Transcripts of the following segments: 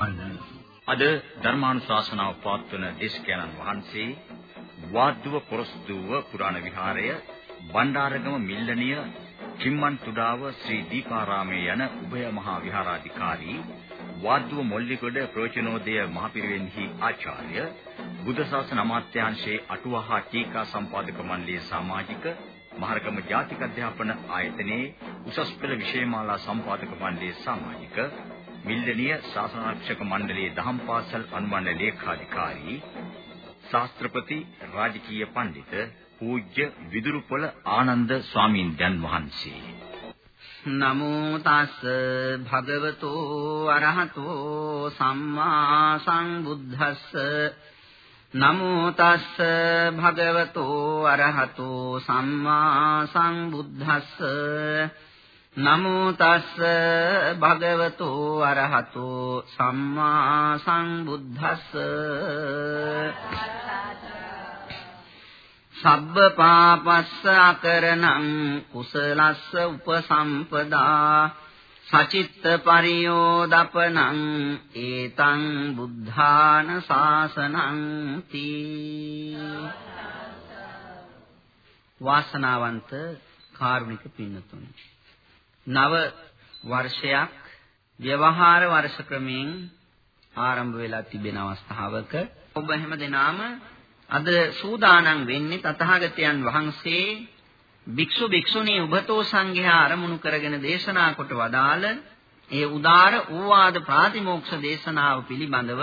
අද ධර්මානුශාසනාව පවත්වන දේශකයන්න් වහන්සේ වාද්දුව පොරොස්දුව පුරාණ විහාරය බණ්ඩාරගම මිල්ලනිය කිම්මන් තුඩාව ශ්‍රී දීපාරාමයේ යන උභය මහා විහාරාධිකාරී වාද්දුව මොල්ලිගොඩ ප්‍රෝචනෝදය මහපිරිවෙන්හි ආචාර්ය බුද්ධ ශාසන අමාත්‍යාංශයේ අටුවහා ටීකා සම්පාදක මණ්ඩලයේ සමාජික මහරගම ජාතික අධ්‍යාපන ආයතනයේ උසස් පෙළ විෂයමාලා සම්පාදක මණ්ඩලයේ සමාජික මිල්ලනිය ශාසනාරක්ෂක මණ්ඩලයේ දහම් පාසල් අනුමණ්ඩල ලේකාධිකාරී ශාස්ත්‍රපති රාජකීය පඬිත පූජ්‍ය විදුරුපොළ ආනන්ද ස්වාමීන් වහන්සේ. නමෝ තස් භගවතෝ අරහතෝ සම්මා සම්බුද්දස්ස. නමෝ තස් භගවතෝ අරහතෝ සම්මා සම්බුද්දස්ස. නමෝ තස්ස භගවතෝ අරහතෝ සම්මා සංබුද්දස්ස සබ්බ පාපස්ස අකරණං කුසලස්ස උපසම්පදා. සචිත්ත පරියෝදපනං ඒතං බුද්ධාන ශාසනං තී. වාසනාවන්ත කාරුණික පින්නතුනි. නව වර්ෂයක් ව්‍යවහාර වර්ෂ ක්‍රමයෙන් ආරම්භ වෙලා තිබෙන අවස්ථාවක ඔබ හැම දිනාම අද සූදානම් වෙන්නේ තථාගතයන් වහන්සේ භික්ෂු භික්ෂුණී උභතෝ සංඝයා අරමුණු කරගෙන දේශනා කොට වදාළ ඒ උදාර ඌවාද ප්‍රාතිමෝක්ෂ දේශනාව පිළිබඳව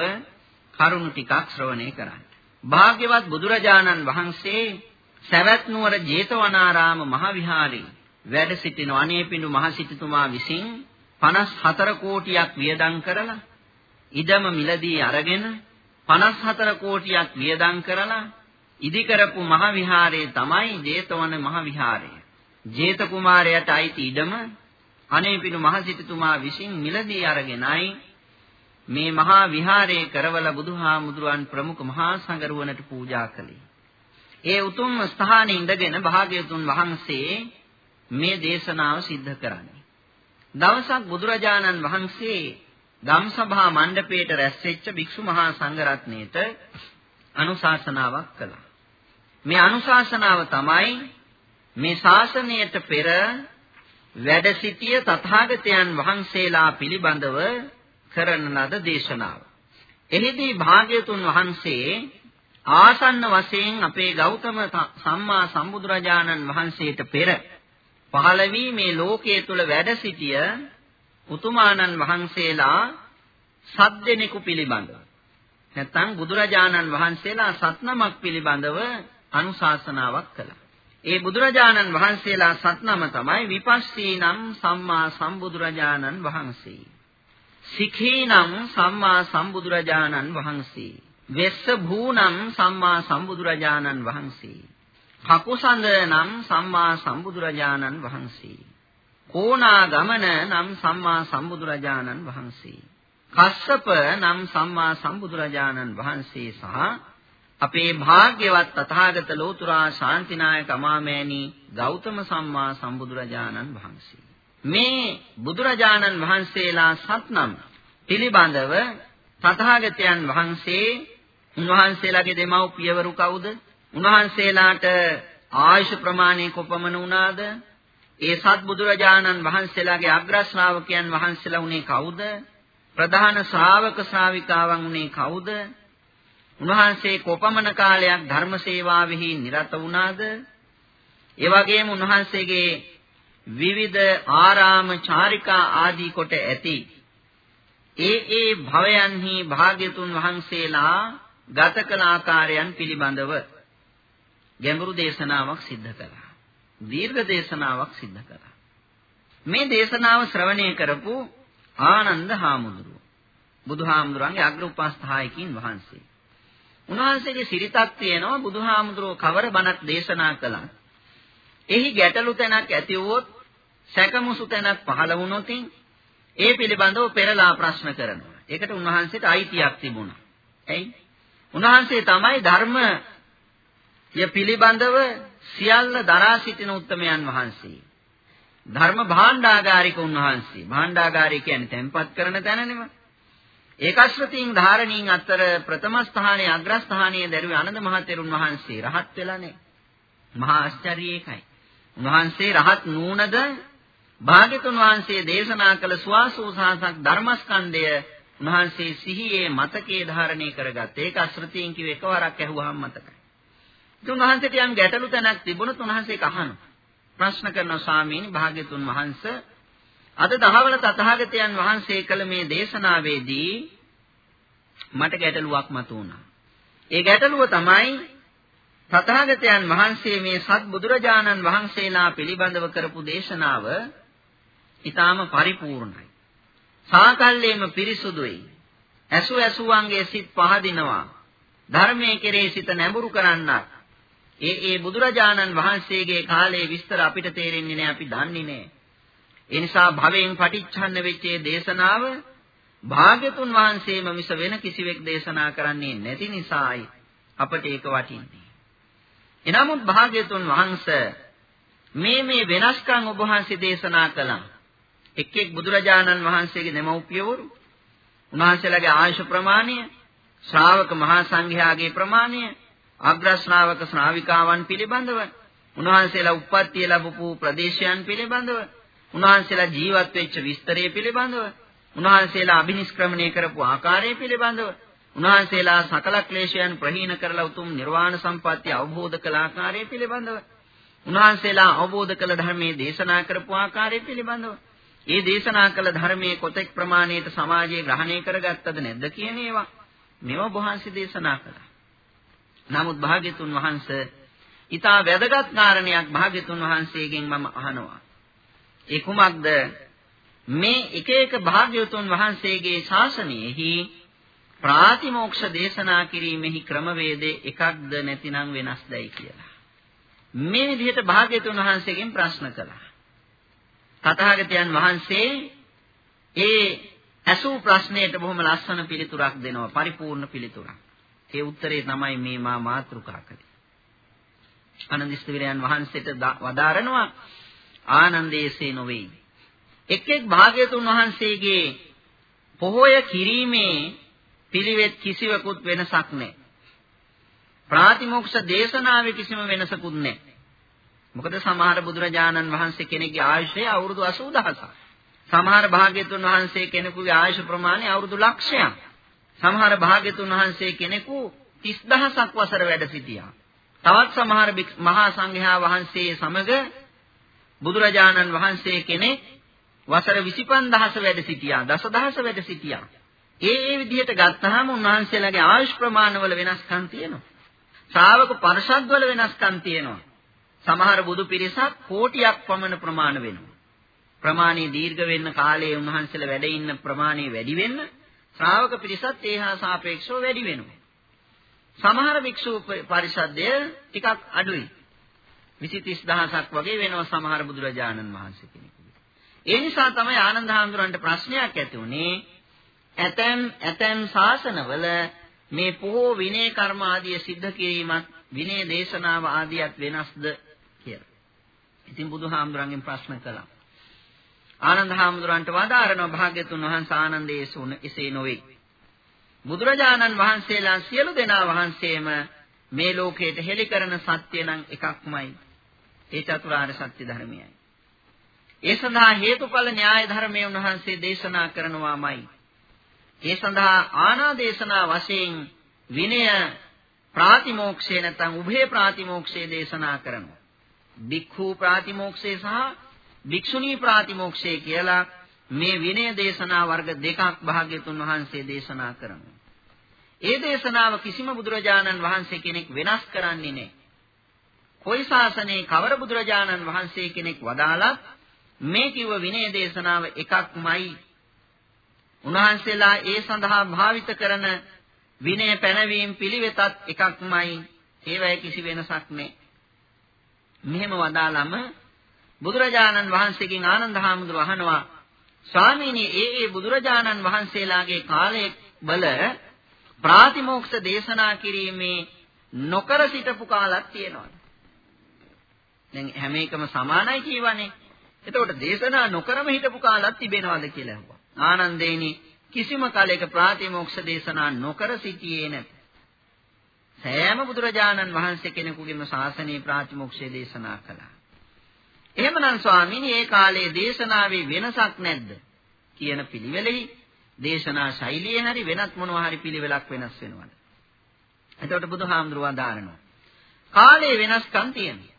කරුණු ටිකක් ශ්‍රවණය කරන්න. භාග්‍යවත් බුදුරජාණන් වහන්සේ සවැත් නුවර ජේතවනාරාම මහ විහාරයේ වැඩ සිටින අනේපිඬු මහසිටුතුමා විසින් 54 කෝටියක් වියදම් කරලා ඉඩම මිලදී අරගෙන 54 කෝටියක් වියදම් කරලා ඉදි කරපු මහ විහාරයේ තමයි ජේතවන මහ විහාරය. ජේත කුමාරයාට අයිති ඉඩම අනේපිඬු මහසිටුතුමා විසින් මිලදී අරගෙනයි මේ මහා විහාරයේ කරවල බුදුහාමුදුරන් ප්‍රමුඛ මහා සංඝරුවනට පූජා කළේ. ඒ උතුම් ස්ථානයේ ඉඳගෙන භාග්‍යතුන් වහන්සේ මේ දේශනාව සිද්ධ කරන්නේ. දවසක් බුදුරජාණන් වහන්සේ ධම්සභා මණ්ඩපයේට රැස්වෙච්ච භික්ෂු මහා සංඝරත්නයට අනුශාසනාවක් කළා. මේ අනුශාසනාව තමයි මේ ශාසනයට පෙර වැඩ සිටිය තථාගතයන් වහන්සේලා පිළිබඳව කරන ලද දේශනාව. එහිදී භාග්‍යතුන් වහන්සේ ආසන්න වශයෙන් අපේ ගෞතම සම්මා සම්බුදුරජාණන් වහන්සේට පෙර පහළ වී මේ ලෝකයේ තුල වැඩ සිටිය උතුමාණන් වහන්සේලා සත් දෙනෙකු පිළිබඳව නැත්නම් බුදුරජාණන් වහන්සේලා සත්නමක් පිළිබඳව අනුශාසනාවක් කළා. ඒ බුදුරජාණන් වහන්සේලා සත්නම තමයි විපස්සී නම් සම්මා සම්බුදුරජාණන් වහන්සේ. සිඛී නම් සම්මා සම්බුදුරජාණන් වහන්සේ. වෙස්ස භූනම් සම්මා සම්බුදුරජාණන් වහන්සේ. කකුසඳ නම් සම්මා සම්බුදුරජාණන් වහන්සේ. කෝනා ගමන නම් සම්මා සම්බුදුරජාණන් වහන්සේ. කස්සප නම් සම්මා සම්බුදුරජාණන් වහන්සේ සහ අපේ භාග්‍යවත් තථාගත ලෝතුරා ශාන්තිනායක අමාමෑණී ගෞතම සම්මා සම්බුදුරජාණන් වහන්සේ. මේ බුදුරජාණන් වහන්සේලා සත්නම් පිළිබඳව තථාගතයන් වහන්සේ උන්වහන්සේලාගේ දෙමව්පියවරු කවුද? උන්වහන්සේලාට ආයුෂ ප්‍රමාණය කොපමණ වුණාද? ඒ සත් බුදුරජාණන් වහන්සේලාගේ අග්‍ර ශ්‍රාවකයන් වහන්සේලා උනේ කවුද? ප්‍රධාන ශ්‍රාවක ශ්‍රාවිකාවන් උනේ කවුද? උන්වහන්සේ කොපමණ කාලයක් ධර්ම සේවාවෙහි නිරත වුණාද? ඒ වගේම උන්වහන්සේගේ විවිධ ආරාම චාරිකා ආදී කොට ඇති ඒ ඒ භවයන්හි භාග්‍යතුන් වහන්සේලා ගත කළ ආකාරයන් පිළිබඳව ගැඹුරු දේශනාවක් සිද්ධ කළා. දීර්ඝ දේශනාවක් සිද්ධ කළා. මේ දේශනාව ශ්‍රවණය කරපු ආනන්ද හාමුදුරුව. බුදුහාමුදුරන්ගේ අග්‍ර උපස්ථායකින් වහන්සේ. උන්වහන්සේගේ සිරිතක් තියෙනවා බුදුහාමුදුරුව කවර බණක් දේශනා කළා. එහි ගැටලු තැනක් ඇති වුවොත් සැකමුසු තැනක් පහළ වුණොත් ඒ පිළිබඳව පෙරලා ප්‍රශ්න කරනවා. ඒකට උන්වහන්සේට අයිතියක් තිබුණා. එයි උන්වහන්සේ තමයි ධර්ම ය පිළිබඳව සියල්ල දරා සිටින උත්තමයන් වහන්සේ. ධර්ම භාණ්ඩාගාරික උන්වහන්සේ. භාණ්ඩාගාරය කියන්නේ තැන්පත් කරන තැනනෙම. ඒකශ්‍රතීන් ධාරණීන් අතර ප්‍රථම ස්ථානයේ අග්‍ර ස්ථානයේ දරුවේ ආනන්ද මහතෙරුන් වහන්සේ රහත් වෙලානේ. මහා ආශ්චර්ය ඒකයි. උන්වහන්සේ රහත් නූනද භාග්‍යතුන් වහන්සේ දේශනා කළ සුවාසෝසාසක් ධර්මස්කන්ධය උන්වහන්සේ සිහියේ මතකයේ ධාරණය කරගත්. ඒක අශ්‍රතීන් කිව්ව එකවරක් ඇහුවාම මතකයි. ඉතින් උන්වහන්සේට යම් ගැටලු තැනක් තිබුණොත් උන්වහන්සේ අහනවා. ප්‍රශ්න කරන ස්වාමීනි භාග්‍යතුන් වහන්සේ අද දහවල තථාගතයන් වහන්සේ කළ මේ දේශනාවේදී මට ගැටලුවක් මතුවුණා. ඒ ගැටලුව තමයි තථාගතයන් වහන්සේ මේ සත් බුදුරජාණන් වහන්සේලා පිළිබඳව කරපු දේශනාව ඊටාම පරිපූර්ණයි. සාකල්යෙම පිරිසුදුයි. ඇසු ඇසුවන්ගේ සිත් පහදිනවා. ධර්මයේ කෙරේ සිත නැඹුරු කරන්නක්. ඒ ඒ බුදුරජාණන් වහන්සේගේ කාලේ විස්තර අපිට තේරෙන්නේ නැහැ අපි දන්නේ නැහැ. ඒ නිසා භවයෙන් පටිච්චන්න වෙච්ච දේශනාව භාග්‍යතුන් වහන්සේම මිස වෙන කිසිවෙක් දේශනා කරන්නේ නැති නිසායි අපට ඒක වටින්නේ. එනමුත් භාග්‍යතුන් වහන්සේ මේ මේ වෙනස්කම් ඔබ වහන්සේ දේශනා කළා. එක් එක් බුදුරජාණන් වහන්සේගේ දෙමව්පියවරු උන්වහන්සේලාගේ ආයුෂ ප්‍රමාණය ශ්‍රාවක මහා සංඝයාගේ ප්‍රමාණය අග්‍ර ශ්‍රාවක ශ්‍රාවිකාවන් පිළිබඳව උන්වහන්සේලා උප්පත්තිය ලැබපු ප්‍රදේශයන් පිළිබඳව උන්වහන්සේලා ජීවත් වෙච්ච විස්තරය පිළිබඳව උන්වහන්සේලා අභිනිෂ්ක්‍රමණය කරපු ආකාරය පිළිබඳව උන්වහන්සේලා සකල ක්ලේශයන් ප්‍රහීන කරලා උතුම් නිර්වාණ සම්පත්තිය අවබෝධ කළ ආකාරය පිළිබඳව උන්වහන්සේලා අවබෝධ කළ ධර්මයේ දේශනා කරපු ආකාරය පිළිබඳව ඒ දේශනා කළ ධර්මයේ කොතෙක් ප්‍රමාණයට සමාජයේ ග්‍රහණය කරගත්තද නැද්ද කියන ඒවා මෙව වහන්සේ දේශනා කළා. නමුත් භාග්‍යතුන් වහන්සේ ඊටා වැදගත් කාරණයක් භාග්‍යතුන් වහන්සේගෙන් මම අහනවා. ඒ කුමක්ද? මේ එක එක භාග්‍යතුන් වහන්සේගේ ශාසනයෙහි ප්‍රාතිමෝක්ෂ දේශනා කිරීමෙහි ක්‍රමවේදේ එකක්ද නැතිනම් වෙනස්දයි කියලා. මේ විදිහට භාග්‍යතුන් වහන්සේගෙන් ප්‍රශ්න කළා. තථාගතයන් වහන්සේ ඒ ඇසූ ප්‍රශ්නයට බොහොම ලස්සන පිළිතුරක් දෙනවා පරිපූර්ණ පිළිතුරක්. ඒ උත්තරේ තමයි මේ මා මාතෘකා කළේ. ආනන්දිස්තවිරයන් වහන්සේට වදාරනවා ආනන්දේසේ නොවේ. එක් එක් භාග්‍යතුන් වහන්සේගේ පොහොය කිරීමේ පිළිවෙත් කිසිවකුත් වෙනසක් නැහැ. ප්‍රාතිමෝක්ෂ දේශනාවේ කිසිම වෙනසකුත් නැහැ. මොකද සමහර බුදුරජාණන් වහන්සේ කෙනෙක්ගේ ආයුෂය අවුරුදු 80000ක්. සමහර භාග්‍යතුන් වහන්සේ කෙනෙකුගේ ආයුෂ ප්‍රමාණය අවුරුදු ලක්ෂයක්. සමහර භාග්‍යතුන් වහන්සේ කෙනෙකු 30000ක් වසර වැඩ සිටියා. තවත් සමහර මහා සංඝයා වහන්සේ සමග බුදුරජාණන් වහන්සේ කෙනෙක් වසර 25000 වැඩ සිටියා. දසදහස වැඩ සිටියා. ඒ ඒ විදිහට ගත්තාම උන්වහන්සේලාගේ ආයුෂ් ප්‍රමාණවල වෙනස්කම් තියෙනවා. ශ්‍රාවක පරිශද්වල වෙනස්කම් තියෙනවා. සමහර බුදු පිරිසක් කෝටියක් පමණ ප්‍රමාණ වෙනවා. ප්‍රමාණي දීර්ඝ වෙන්න කාලයේ උන්වහන්සේලා වැඩ ඉන්න ප්‍රමාණය වැඩි වෙන්න ශ්‍රාවක පිරිසත් ඒහා සාපේක්ෂව වැඩි වෙනවා. සමහර භික්ෂු පරිසද්දය ටිකක් අඩුයි. 20 30000ක් වගේ වෙනවා සමහර බුදුරජාණන් වහන්සේ කෙනෙකුගේ. ඒ නිසා තමයි ආනන්ද හාමුදුරන්ට ප්‍රශ්නයක් ඇති වුණේ ඇතැම් ඇතැම් ශාසනවල මේ පොහෝ විනය කර්ම ආදිය සිද්ධ කිරීමත් විනය දේශනාව ආදියත් වෙනස්ද කියලා. ඉතින් බුදුහාමුදුරන්ගෙන් ප්‍රශ්න කළා. ආනන්ද හාමුදුරන්ට වදාරන භාග්‍යතුන් වහන්සේ ආනන්දයේ සුන එසේ නොවේ. බුදුරජාණන් වහන්සේලා සියලු දෙනා වහන්සේම මේ ලෝකයට හෙළි කරන සත්‍ය නම් එකක්මයි. ඒ චතුරාර්ය සත්‍ය ධර්මයයි. ඒ සඳහා හේතුඵල න්‍යාය ධර්මයේ උන්වහන්සේ දේශනා කරනවාමයි. ඒ සඳහා ආනාදේශනා වශයෙන් විනය ප්‍රාතිමෝක්ෂය නැත්නම් උභය ප්‍රාතිමෝක්ෂය දේශනා කරනවා. භික්ඛු ප්‍රාතිමෝක්ෂය සහ භික්ෂුණී ප්‍රාතිමෝක්ෂය කියලා මේ විනය දේශනා වර්ග දෙකක් භාග්‍යතුන් වහන්සේ දේශනා කරනවා. ඒ දේශනාව කිසිම බුදුරජාණන් වහන්සේ කෙනෙක් වෙනස් කරන්නේ නැහැ. කොයි ශාසනයේ කවර බුදුරජාණන් වහන්සේ කෙනෙක් වදාළත් මේ කිව්ව විනය දේශනාව එකක්මයි. උන්වහන්සේලා ඒ සඳහා භාවිත කරන විනය පැනවීම පිළිවෙතත් එකක්මයි. ඒවැය කිසි වෙනසක් නැහැ. මෙහෙම වදාළම බුදුරජාණන් වහන්සේගෙන් ආනන්ද හාමුදුරුව අහනවා ස්වාමීනි ඒ ඒ බුදුරජාණන් වහන්සේලාගේ කාලයේ බල ප්‍රාතිමෝක්ෂ දේශනා කිරීමේ නොකර සිටපු කාලක් තියෙනවා. දැන් හැම එකම සමානයි කියවනේ. එතකොට දේශනා නොකරම හිටපු කාලක් තිබෙනවද කියලා අහුවා. ආනන්දේනි කිසිම කලයක ප්‍රාතිමෝක්ෂ දේශනා නොකර සිටියේ නැත. සෑම බුදුරජාණන් වහන්සේ කෙනෙකුගේම ශාසනයේ ප්‍රාතිමෝක්ෂය දේශනා කළා. එහෙමනම් ස්වාමීනි ඒ කාලේ දේශනාවේ වෙනසක් නැද්ද කියන පිළිවෙලෙහි දේශනා ශෛලියේ හරි වෙනත් මොනවා හරි පිළිවෙලක් වෙනස් වෙනවද? එතකොට බුදුහාමුදුරුවෝ දාරනවා. කාලේ වෙනස්කම් තියෙනවා.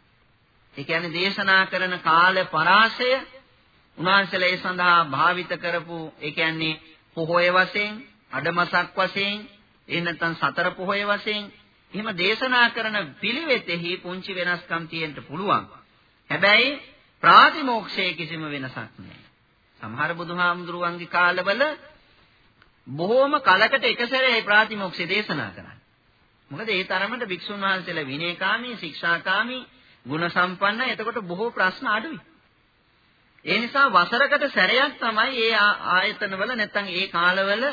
ඒ කියන්නේ දේශනා කරන කාල පරාසය උන්වහන්සේලා ඒ සඳහා භාවිත කරපු ඒ කියන්නේ පොහොය වශයෙන්, අඩමසක් වශයෙන්, එහෙ නැත්නම් සතර පොහොය වශයෙන් එහෙම දේශනා කරන පිළිවෙතෙහි පුංචි වෙනස්කම් තියෙන්න පුළුවන්. හැබැයි ප්‍රාතිමෝක්ෂයේ කිසිම වෙනසක් නැහැ. සමහර බුදුහාමුදුරුවන්ගේ කාලවල බොහෝම කලකට එක සැරේ ප්‍රාතිමෝක්ෂය දේශනා කරන්නේ. මොකද ඒ තරමට භික්ෂුන් වහන්සේලා විනයකාමී, ශික්ෂාකාමී, ගුණ සම්පන්න. එතකොට බොහෝ ප්‍රශ්න අඩුයි. ඒ නිසා වසරකට සැරයක් තමයි ඒ ආයතනවල නැත්නම් ඒ කාලවල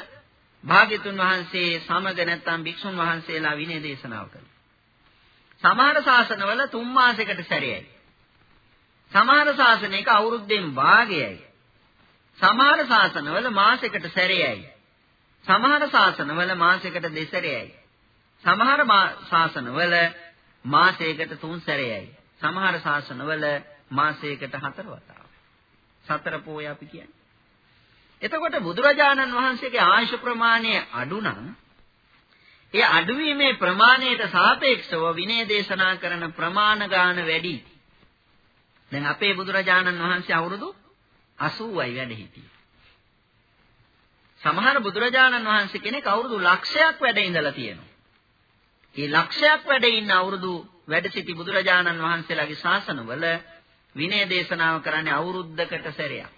භාග්‍යතුන් වහන්සේ සමග නැත්නම් භික්ෂුන් වහන්සේලා විනය දේශනාව කරන්නේ. සමහර ශාසනවල තුන් මාසයකට සැරයයි. සමහර ශාසනයක අවුරුද්දෙන් භාගයයි. සමහර ශාසනවල මාසයකට සැරයයි. සමහර ශාසනවල මාසයකට දෙසරයයි. සමහර ශාසනවල මාසයකට තුන් සැරයයි. සමහර ශාසනවල මාසයකට හතර වතාවක්. සතර පෝය අපි කියන්නේ. එතකොට බුදුරජාණන් වහන්සේගේ ආයුෂ ප්‍රමාණය අඩු නම් ඒ අඩුවීමේ ප්‍රමාණයට සාපේක්ෂව විනය දේශනා කරන ප්‍රමාණ ගාන වැඩි. දැන් අපේ බුදුරජාණන් වහන්සේ අවුරුදු 80යි වැඩ හිටියේ. සමහර බුදුරජාණන් වහන්සේ කෙනෙක් අවුරුදු ලක්ෂයක් වැඩ ඉඳලා තියෙනවා. මේ ලක්ෂයක් වැඩ ඉන්න අවුරුදු වැඩ සිටි බුදුරජාණන් වහන්සේලාගේ ශාසනවල විනය දේශනාව කරන්නේ අවුරුද්දකට සැරයක්.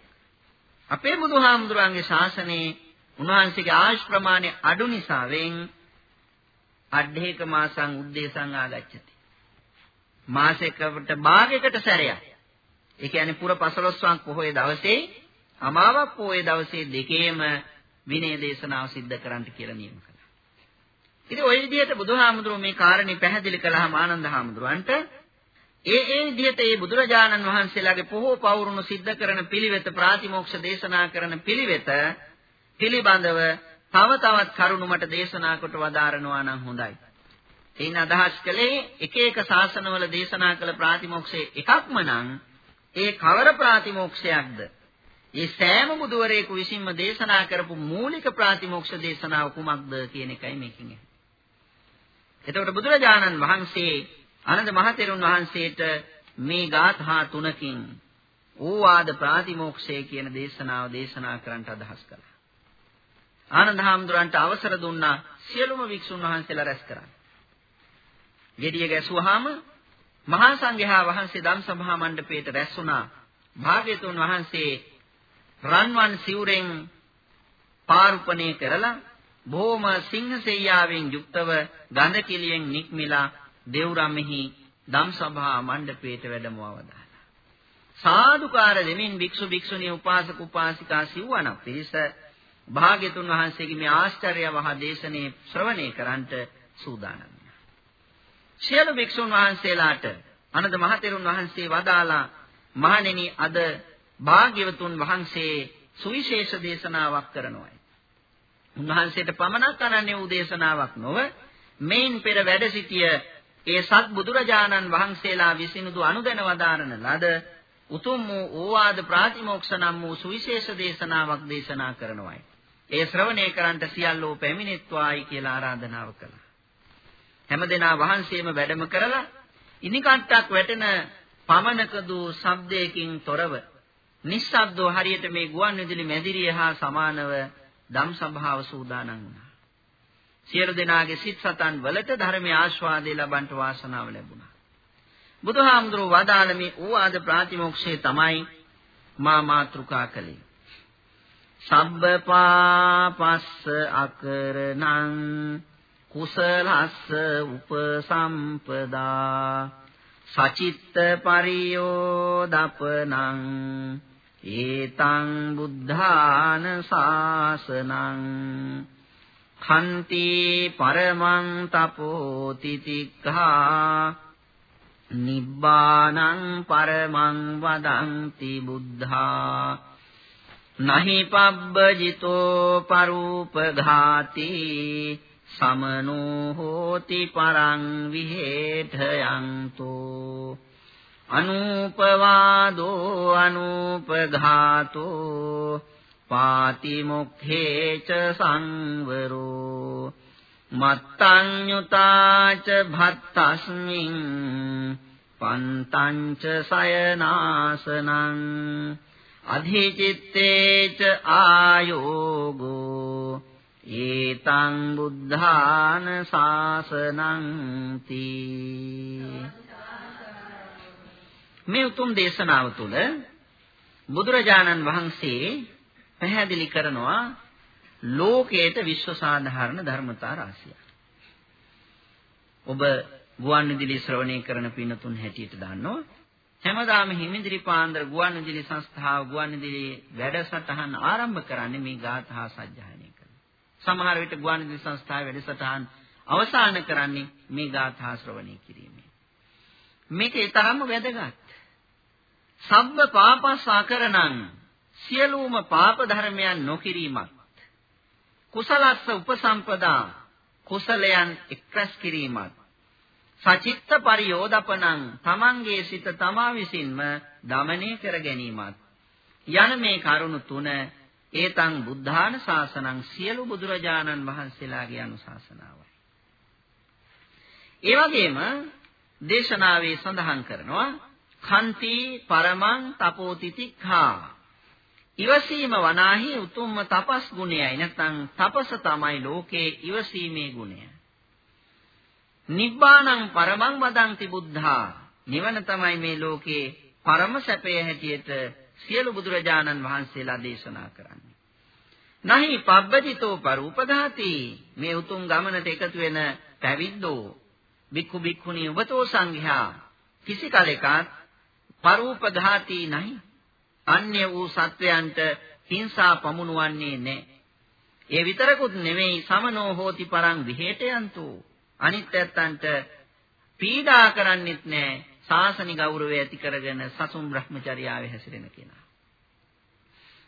අපේ බුදුහාමුදුරන්ගේ ශාසනයේ උන්වහන්සේගේ ආයුෂ් ප්‍රමාණය අඩු නිසාවෙන් අඩේක මාසං උද්දේශං ආගච්ඡති. මාසයකට භාගයකට සැරයක්. ඒ කියන්නේ පුර 15ක් පොහොය දවසේ අමාවක් පොහොය දවසේ දෙකේම විනය දේශනාව සිද්ධ කරන්න කියලා නියම කළා. ඉතින් ওই විදිහට බුදුහාමුදුරුවෝ මේ කාරණේ පැහැදිලි කළාම ආනන්ද හාමුදුරුවන්ට ඒ ඒ විදිහට ඒ බුදුරජාණන් වහන්සේලාගේ පොහෝ පවුරුණු සිද්ධ කරන පිළිවෙත ප්‍රාතිමෝක්ෂ දේශනා කරන පිළිවෙත පිළිබඳව තව තවත් කරුණු මට දේශනා කොට වදාරනවා නම් හොඳයි. එයින් අදහස් කළේ එක එක ශාසනවල දේශනා කළ ප්‍රාතිමෝක්ෂයේ එකක්ම නම් ඒ කවර ප්‍රාතිමෝක්ෂයක්ද? ඒ සෑම බුදුවරයෙකු විසින්ම දේශනා කරපු මූලික ප්‍රාතිමෝක්ෂ දේශනාව කුමක්ද කියන එකයි මේකෙන් එතකොට බුදුරජාණන් වහන්සේ ආනන්ද මහතෙරුන් වහන්සේට මේ ගාථා තුනකින් ඕවාද ප්‍රාතිමෝක්ෂය කියන දේශනාව දේශනා කරන්නට අදහස් කළා. ආනන්ද හාමුදුරන්ට අවසර දුන්නා සියලුම වික්ෂුන් වහන්සේලා රැස් කරන්න. gediya ගැසුවාම මහා සංඝයා වහන්සේ ධම්සභා මණ්ඩපයේට රැස් වුණා. භාග්‍යතුන් වහන්සේ රන්වන් සිවුරෙන් පාරුපණය කරලා බොහොම සිංහසෙයියාවෙන් යුක්තව ගඳ කිලියෙන් නික්මිලා දෙව්රමෙහි ධම්සභා මණ්ඩපයේට වැඩමවවදාලා. සාදුකාර දෙමින් භික්ෂු භික්ෂුණී උපාසක උපාසිකා සිව්වන පිරිස භාග්‍යතුන් වහන්සේගේ මේ ආශ්චර්ය වහ දේශනේ ශ්‍රවණය කරන්ට සූදානම්. සියලු භික්ෂුන් වහන්සේලාට අනද මහතෙරුන් වහන්සේ වදාලා මහණෙනි අද භාග්‍යවතුන් වහන්සේ සුවිශේෂ දේශනාවක් කරනවා. උන්වහන්සේට පමණක් කරන්නේ වූ දේශනාවක් නොව මේන් පෙර වැඩ සිටිය ඒ සත් බුදුරජාණන් වහන්සේලා විසිනුදු අනුදැන වදාරන ලද උතුම් වූ ඕවාද ප්‍රාතිමෝක්ෂ නම් වූ සුවිශේෂ දේශනාවක් දේශනා කරනවායි. ඒ ශ්‍රවණය කරන්ට සියල්ලෝ පැමිණෙත්වායි කියලා ආරාධනාව කළා. හැමදෙනා වහන්සේම වැඩම කරලා ඉනිකට්ටක් වැටෙන පමනකදු ශබ්දයකින් තොරව නිස්සබ්දව හරියට මේ ගුවන් විදුලි මැදිරිය හා සමානව ධම් සභාව සූදානම් වුණා. සියලු දෙනාගේ සිත් සතන් වලට ධර්මයේ ආස්වාදේ ලබන්ට වාසනාව ලැබුණා. බුදුහාමුදුරුවෝ වදාළ මේ ඌආද ප්‍රාතිමෝක්ෂය තමයි මා මාත්‍රුකා කළේ. සබ්බ පාපස්ස අකරණං කුසලස්ස උපසම්පදා සචිත්ත පරියෝදපනං ඒතං බුද්ධාන ශාසනං khන්ති පරමං තපෝ තිතික්ඛා නිබ්බානං පරමං වදන්ති බුද්ධා නහි පබ්බජිතෝ පරූපඝාති සමනෝ හෝති පරං විහෙඨයන්තෝ අනූපවාදෝ අනූපඝාතෝ. පාතිමුඛේ ච සංවරෝ. මත්තං යුතාච භත්තස්මින්. පන්තං ච සයනාසනං. අධිචිත්තේච ආයෝගෝ. ඒතං බුද්ධාන ශාසනං තී මේ උතුම් දේශනාව තුළ බුදුරජාණන් වහන්සේ පැහැදිලි කරනවා ලෝකයට විශ්ව සාධාරණ ධර්මතා රාශියක්. ඔබ ගුවන් විදුලි ශ්‍රවණය කරන පින්නතුන් හැටියට දන්නවා හැමදාම හිමිදිරි පාන්දර ගුවන් විදුලි සංස්ථාව ගුවන් විදුලි වැඩසටහන් ආරම්භ කරන්නේ මේ ගාථා සජ්ජායනය කරන. සමහර විට ගුවන්විදුලි සංස්ථාවේ වැඩසටහන් අවසන් කරන්නේ මේ ගාථා ශ්‍රවණය කිරීමෙන්. මේක ඊතරම්ම වැදගත්. සබ්බ පාපස් අකරණං සියලුම පාප ධර්මයන් නොකිරීමත් කුසලස්ස උපසම්පදා කුසලයන් එක්රැස් කිරීමත් සචිත්ත පරියෝදපණං තමන්ගේ සිත තමා විසින්ම දමණය කර ගැනීමත් යන මේ කරුණු තුන ඒතං බුද්ධාන ශාසනං සියලු බුදුරජාණන් වහන්සේලාගේ අනුශාසනාවයි. ඒ වගේම දේශනාවේ සඳහන් කරනවා කන්ති පරමං තපෝතිතිඛා ඉවසීම වනාහි උතුම්ම තපස් ගුණයයි නැත්නම් තපස තමයි ලෝකේ ඉවසීමේ ගුණය. නිබ්බාණං පරමං වදන්ති බුද්ධා නිවන තමයි මේ ලෝකේ පරම සැපය හැටියට සියලු බුදුරජාණන් වහන්සේලා දේශනා කරන්නේ. නහි පබ්බජිතෝ පරූපදාති මේ උතුම් ගමනට එකතු වෙන පැවිද්දෝ බික්ඛු බික්ඛුණී උබතෝ සංඝයා කිසි කලෙකත් පරූපඝාති නැහැ. අන්‍ය වූ සත්වයන්ට හිංසා පමුණුවන්නේ නැහැ. ඒ විතරකුත් නෙමෙයි සමනෝ හෝති පරං විහෙටයන්තු අනිත් ඇත්තන්ට පීඩා කරන්නෙත් නැහැ. ශාසනික ගෞරවය ඇති කරගෙන සසුන් බ්‍රහ්මචර්යාවේ හැසිරෙන කෙනා.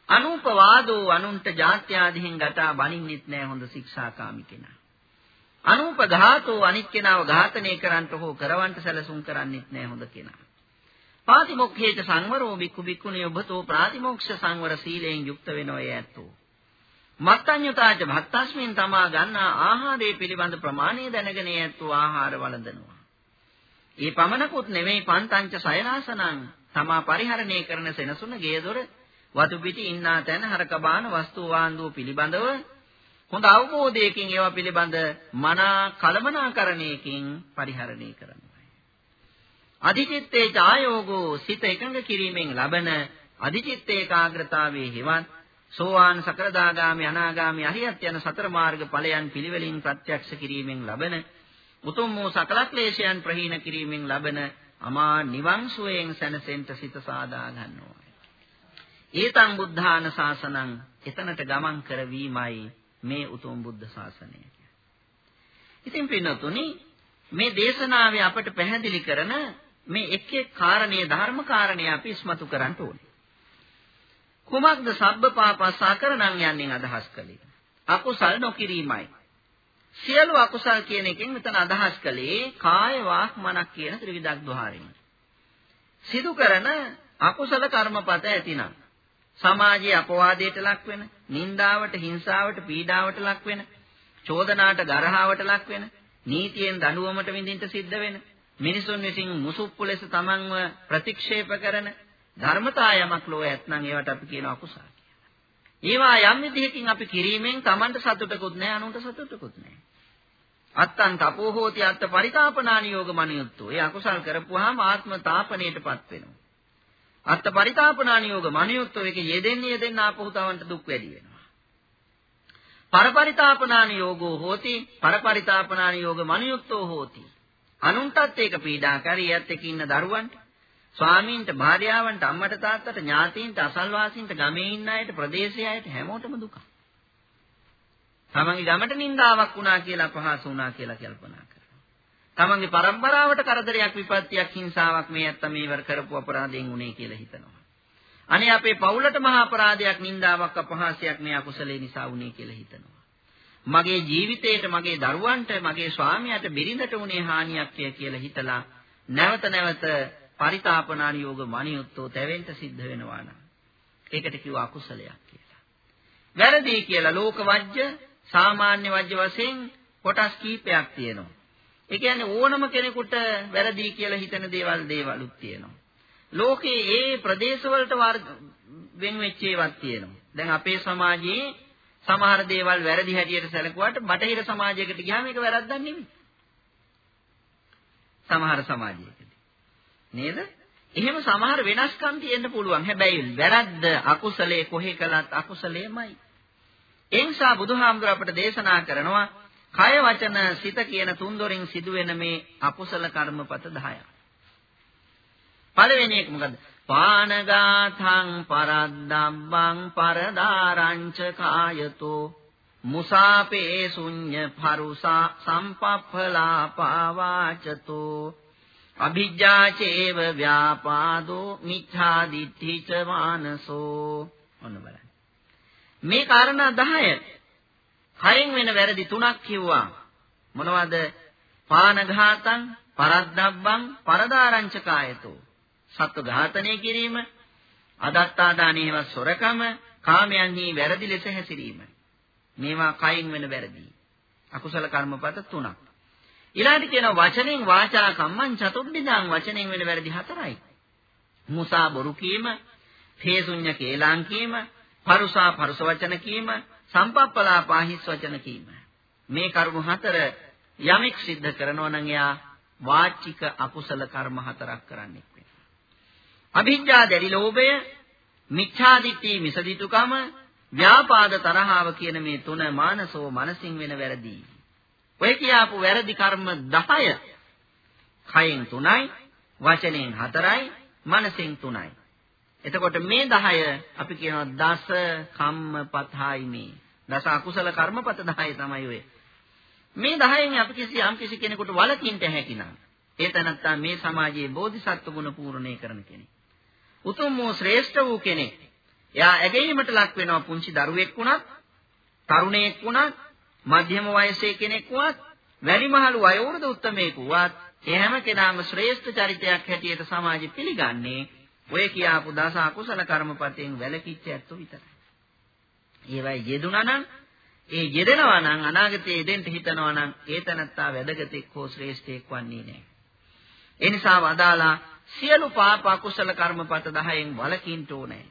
අනුපවාදෝ අනුන්ට ජාත්‍යාදීන් ගටා බනින්නෙත් නැහැ හොඳ ශික්ෂාකාමී කෙනා. අනුපඝාතෝ අනිත් කෙනාව ඝාතනය කරන්නට හෝ කරවන්නට සැලසුම් කරන්නෙත් නැහැ හොඳ කෙනා. පාතිමොක්ඛේච සංවරෝ බික්ඛු බික්ඛුණිය ඔබතෝ ප්‍රාතිමොක්ෂ සංවර සීලයෙන් යුක්ත වෙනෝ යැත්තෝ. මත්තඤ්ඤතාච භත්තස්මින් තමා ගන්නා ආහාරයේ පිළිබඳ ප්‍රමාණය දැනගෙන යැත්තෝ ආහාර වළඳනවා. ඒ පමණකුත් නෙමෙයි පන්තංච සයනාසනං තමා පරිහරණය කරන සෙනසුන ගේදොර වතු පිටි ඉන්නා තැන හරකබාන වස්තු වාන්දුව පිළිබඳව හොඳ අවබෝධයකින් ඒවා පිළිබඳ මනා කලමනාකරණයකින් පරිහරණය කරනවා. අධිචිත්තේ ඡායෝගෝ සිත එකඟ කිරීමෙන් ලබන අධිචිත්ත ඒකාග්‍රතාවයේ හිවත් සෝවාන් සකරදාගාමි අනාගාමි අරියත් යන සතර මාර්ග ඵලයන් පිළිවෙලින් ප්‍රත්‍යක්ෂ කිරීමෙන් ලබන උතුම් වූ සකල ක්ලේශයන් ප්‍රහීන කිරීමෙන් ලබන අමා නිවන් සුවයෙන් සැනසෙන්න සිත සාදා ගන්නවා. ඒතං බුද්ධාන ශාසනං එතනට ගමන් කරවීමයි මේ උතුම් බුද්ධ ශාසනය. ඉතින් පින්නතුනි මේ දේශනාවේ අපට පැහැදිලි කරන මේ එක් එක් කාරණේ ධර්ම කාරණේ අපි ඉස්මතු කරන්න ඕනේ. කුමක්ද සබ්බ පාපස්සාකරණම් යන්නේ අදහස් කළේ? අකුසල් නොකිරීමයි. සියලු අකුසල් කියන එකෙන් මෙතන අදහස් කළේ කාය වාක් මනක් කියන ත්‍රිවිධක් ద్వාරයෙන්. සිදු කරන අකුසල කර්මපත ඇතිනම් සමාජයේ අපවාදයට ලක් වෙන, නින්දාවට, හිංසාවට, පීඩාවට ලක් වෙන, චෝදනාට, ගරහාවට ලක් වෙන, නීතියෙන් දඬුවමට විඳින්න සිද්ධ වෙන, මිනිසුන් විසින් මුසුප්පු ලෙස තමන්ව ප්‍රතික්ෂේප කරන ධර්මතා යමක් ලෝ ඇත්නම් ඒවට අපි කියන අකුසල ඒවා යම් විදිහකින් අපි කිරීමෙන් තමන්ට සතුටකුත් නැහැ අනුන්ට සතුටකුත් නැහැ. අත්තං තපෝ හෝති අත්ත පරිතාපනානි යෝග මනියුත්තෝ. ඒ අකුසල් කරපුවාම ආත්ම තාපණයටපත් වෙනවා. අත්ත පරිතාපනානි යෝග මනියුත්තෝ ඒක යෙදෙන්නේ යෙදෙන්න ආපහු තවන්ට දුක් වැඩි වෙනවා. පරපරිතාපනානි යෝගෝ හෝති පරපරිතාපනානි යෝග මනියුත්තෝ හෝති. අනුන්ටත් ඒක පීඩාකාරී යත් එක්ක ඉන්න දරුවන්ට, ස්වාමීන්ට, භාර්යාවන්ට, අම්මට තාත්තට, ඥාතීන්ට, අසල්වාසීන්ට, ගමේ ඉන්න අයට, ප්‍රදේශයේ අයට හැමෝටම දුක. තමන්ගේ ගමට නින්දාවක් වුණා කියලා අපහාස වුණා කියලා කල්පනා කරනවා. තමන්ගේ પરම්පරාවට කරදරයක් විපත්තියක් හිංසාවක් මේ ඇත්ත මේවර කරපු අපරාධයෙන් උනේ කියලා හිතනවා. අනේ අපේ පවුලට මහා අපරාධයක් නින්දාවක් අපහාසයක් මේ අකුසලේ නිසා වුණේ කියලා හිතනවා. මගේ ජීවිතේට මගේ දරුවන්ට මගේ ස්වාමියාට බිරිඳට උනේ හානියක් කියලා හිතලා නැවත නැවත පරිතාපනානියෝග මනියොත්තෝ තැවෙන්න සිද්ධ වෙනවා නම් ඒකට කිව්ව අකුසලයක් කියලා. වැරදි කියලා ලෝක වජ්‍ය සාමාන්‍ය වජ්‍ය වශයෙන් කොටස් කීපයක් තියෙනවා. ඒ කියන්නේ ඕනම කෙනෙකුට වැරදි කියලා හිතන දේවල් දේවලුත් තියෙනවා. ලෝකේ ඒ ප්‍රදේශවලට වෙන් වෙච්ච ඒවාක් තියෙනවා. දැන් අපේ සමාජයේ සමහර දේවල් වැරදි හැටියට සැලකුවාට බටහිර සමාජයකට ගියාම ඒක වැරද්දක් නෙමෙයි. සමහර සමාජයකදී. නේද? එහෙම සමහර වෙනස්කම් තියෙන්න පුළුවන්. හැබැයි වැරද්ද අකුසලයේ කොහේ කළත් අකුසලයමයි. ඒ නිසා බුදුහාමුදුර අපට දේශනා කරනවා කය වචන සිත කියන තුන්දොරින් සිදුවෙන මේ අකුසල කර්මපත 10ක්. පළවෙනි එක මොකද්ද? පානගාතං පරද්දම්බං පරදාරංච කායතෝ මුසාපේ ශුඤ්ඤ පරුසා සම්පප්පලා පාවාචතෝ අභිජ්ජා චේව ව්‍යාපාදෝ මිච්ඡා දිට්ඨි ච මානසෝ ඔන්න බලන්න මේ කාරණා 10 කයෙන් වෙන වැරදි තුනක් කිව්වා මොනවද පානඝාතං පරද්දබ්බං පරදාරංච කායතෝ සත්ව ඝාතනය කිරීම, අදත්තා දානේව සොරකම, කාමයන්හි වැරදි ලෙස හැසිරීම. මේවා කයින් වෙන වැරදි. අකුසල කර්මපත තුනක්. ඊළඟට කියන වචනෙන් වාචා කම්මං චතුබ්බිදාං වචනෙන් වෙන වැරදි හතරයි. මුසා බොරු කීම, තේසුඤ්ඤ කේලාං කීම, පරුසා පරුස වචන කීම, සම්පප්පලා පාහිස් වචන කීම. මේ කරුණු හතර යමෙක් සිද්ධ කරනවා නම් එයා වාචික අකුසල කර්ම හතරක් කරන්නේ. අභිජ්ජා දැඩි ලෝභය, මිච්ඡාදිට්ඨි මිසදිතුකම, ව්‍යාපාද තරහාව කියන මේ තුන මානසෝ මනසින් වෙන වැරදි. ඔය කියාපු වැරදි කර්ම 10 කයෙන් 3යි, වචනෙන් 4යි, මනසෙන් 3යි. එතකොට මේ 10 අපි කියනවා දස කම්මපතයි මේ. දස අකුසල කර්මපත 10 තමයි ඔය. මේ 10න් අපි කිසි යම් කිසි කෙනෙකුට වලකින්ට හැකි නම් ඒ තනත්තා මේ සමාජයේ බෝධිසත්ව ගුණ පූර්ණේ කරන කෙනෙක්. උතුම් වූ ශ්‍රේෂ්ඨ වූ කෙනෙක්. එයා ඇගීමට ලක් වෙනවා පුංචි දරුවෙක් වුණත්, තරුණයෙක් වුණත්, මධ්‍යම වයසේ කෙනෙක් වුණත්, වැඩිමහලු වයෝවෘද උත්තමයෙක් වුණත්, ඒ හැම කෙනාම ශ්‍රේෂ්ඨ චරිතයක් හැටියට සමාජෙ පිළිගන්නේ ඔය කියාපු දස අකුසල කර්මපතෙන් වැළකීච්ච ඇත්තෝ විතරයි. ඒවයි යෙදුණා නම් ඒ යෙදෙනවා නම් අනාගතයේ යෙදෙන්න හිතනවා නම් ඒ තනත්තා වැදගත්ෙක් හෝ ශ්‍රේෂ්ඨයෙක් වන්නේ නැහැ. ඒ නිසා වදාලා සියලු පාප අකුසල කර්මපත 10න් වළකින්න ඕනේ.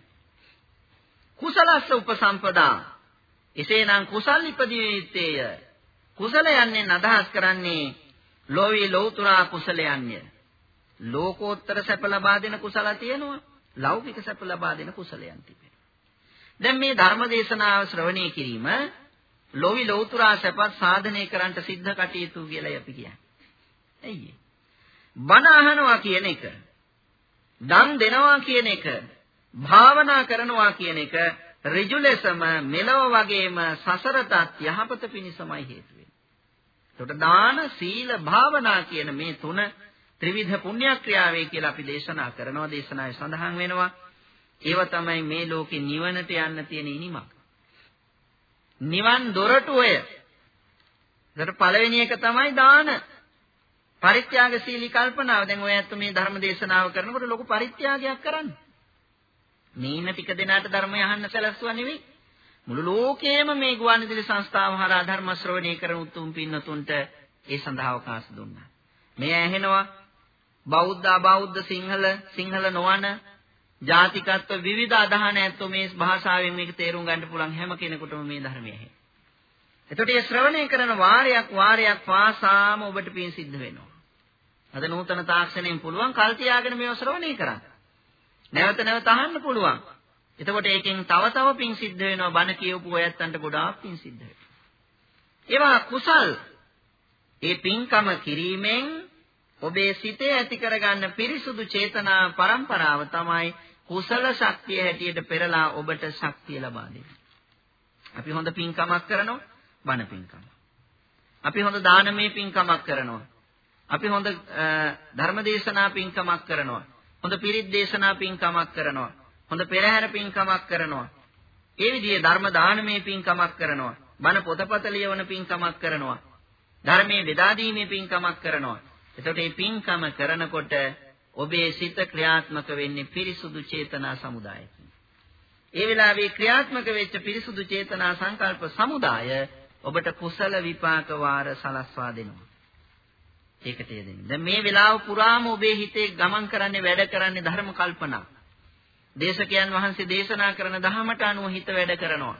කුසලස්ස උපසම්පදා. එසේනම් කුසල් ඉපදීත්තේය. කුසලයන්ෙන් අදහස් කරන්නේ ලෝවි ලෞතුරා කුසලයන්ය. ලෝකෝත්තර සැප ලබා දෙන කුසල තියෙනවා. ලෞකික සැප ලබා දෙන කුසලයන් තිබෙනවා. දැන් මේ ධර්ම දේශනාව ශ්‍රවණය කිරීම ලෝවි ලෞතුරා සැපත් සාධනය කරන්නට සිද්ධ කටයුතු කියලා අපි කියන්නේ. ඇයි බණ අහනවා කියන එක දන් දෙනවා කියන එක භාවනා කරනවා කියන එක ඍජු ලෙසම මෙලව වගේම සසරටත් යහපත පිණිසමයි හේතු වෙන්නේ. ඒකට දාන, සීල, භාවනා කියන මේ තුන ත්‍රිවිධ පුණ්‍යක්‍රියාවේ කියලා අපි දේශනා කරනවා දේශනාවේ සඳහන් වෙනවා. ඒව තමයි මේ ලෝකේ නිවනට යන්න තියෙන ඉනිමක්. නිවන් දොරටුවය. ඒකට පළවෙනි එක තමයි දාන. පරිත්‍යාගශීලී කල්පනාව. දැන් ඔය ඇත්ත මේ ධර්ම දේශනාව කරනකොට ලොකු පරිත්‍යාගයක් කරන්නේ. මේ ඉන්න ටික දෙනාට ධර්මය අහන්න සැලැස්සුවා නෙවෙයි. මුළු ලෝකේම මේ ගුවන්විදුලි සංස්ථාව හරහා ධර්ම ශ්‍රවණය කරන උතුම් පින්නතුන්ට ඒ සඳහා අවකාශ දුන්නා. මේ ඇහෙනවා බෞද්ධ අබෞද්ධ සිංහල සිංහල නොවන ජාතිකත්ව විවිධ අදහන ඇත්තෝ මේ භාෂාවෙන් මේක තේරුම් ගන්න පුළුවන් හැම කෙනෙකුටම මේ ධර්මය ඇහෙනවා. එතකොට මේ ශ්‍රවණය කරන වාරයක් වාරයක් වාසාම ඔබට පින් සිද්ධ වෙනවා. අද නූතන තාක්ෂණයෙන් පුළුවන් කල් තියාගෙන මේව ශ්‍රවණය කරන්න. නැවත නැවත අහන්න පුළුවන්. එතකොට ඒකෙන් තව තව පින් සිද්ධ වෙනවා බණ කියවපු ඔයත්තන්ට ගොඩාක් පින් සිද්ධ වෙනවා. ඒවා කුසල් ඒ පින්කම කිරීමෙන් ඔබේ සිතේ ඇති කරගන්න පිරිසුදු චේතනා પરම්පරාව තමයි කුසල ශක්තිය හැටියට පෙරලා ඔබට ශක්තිය ලබා දෙන්නේ. අපි හොඳ පින්කමක් කරනවා බණ පින්කම. අපි හොඳ දානමය පින්කමක් කරනවා. අපි හොඳ ධර්මදේශනා පින්කමක් කරනවා. හොඳ පිරිත් දේශනා පින්කමක් කරනවා. හොඳ පෙරහැර පින්කමක් කරනවා. ඒ විදිහේ ධර්ම දානමය පින්කමක් කරනවා. බණ පොතපත ලියවන පින්කමක් කරනවා. ධර්මයේ බෙදා දීමේ පින්කමක් කරනවා. එතකොට මේ පින්කම කරනකොට ඔබේ සිත ක්‍රියාත්මක වෙන්නේ පිරිසුදු චේතනා සමුදායකින්. ඒ වෙලාවේ ක්‍රියාත්මක වෙච්ච පිරිසුදු චේතනා සංකල්ප සමුදාය ඔබට කුසල විපාක වාර සලස්වා දෙනවා. ඒකට යෙදෙන්න. දැන් මේ වෙලාව පුරාම ඔබේ හිතේ ගමන් කරන්නේ වැඩ කරන්නේ ධර්ම කල්පනා. දේශකයන් වහන්සේ දේශනා කරන ධහමට අනුව හිත වැඩ කරනවා.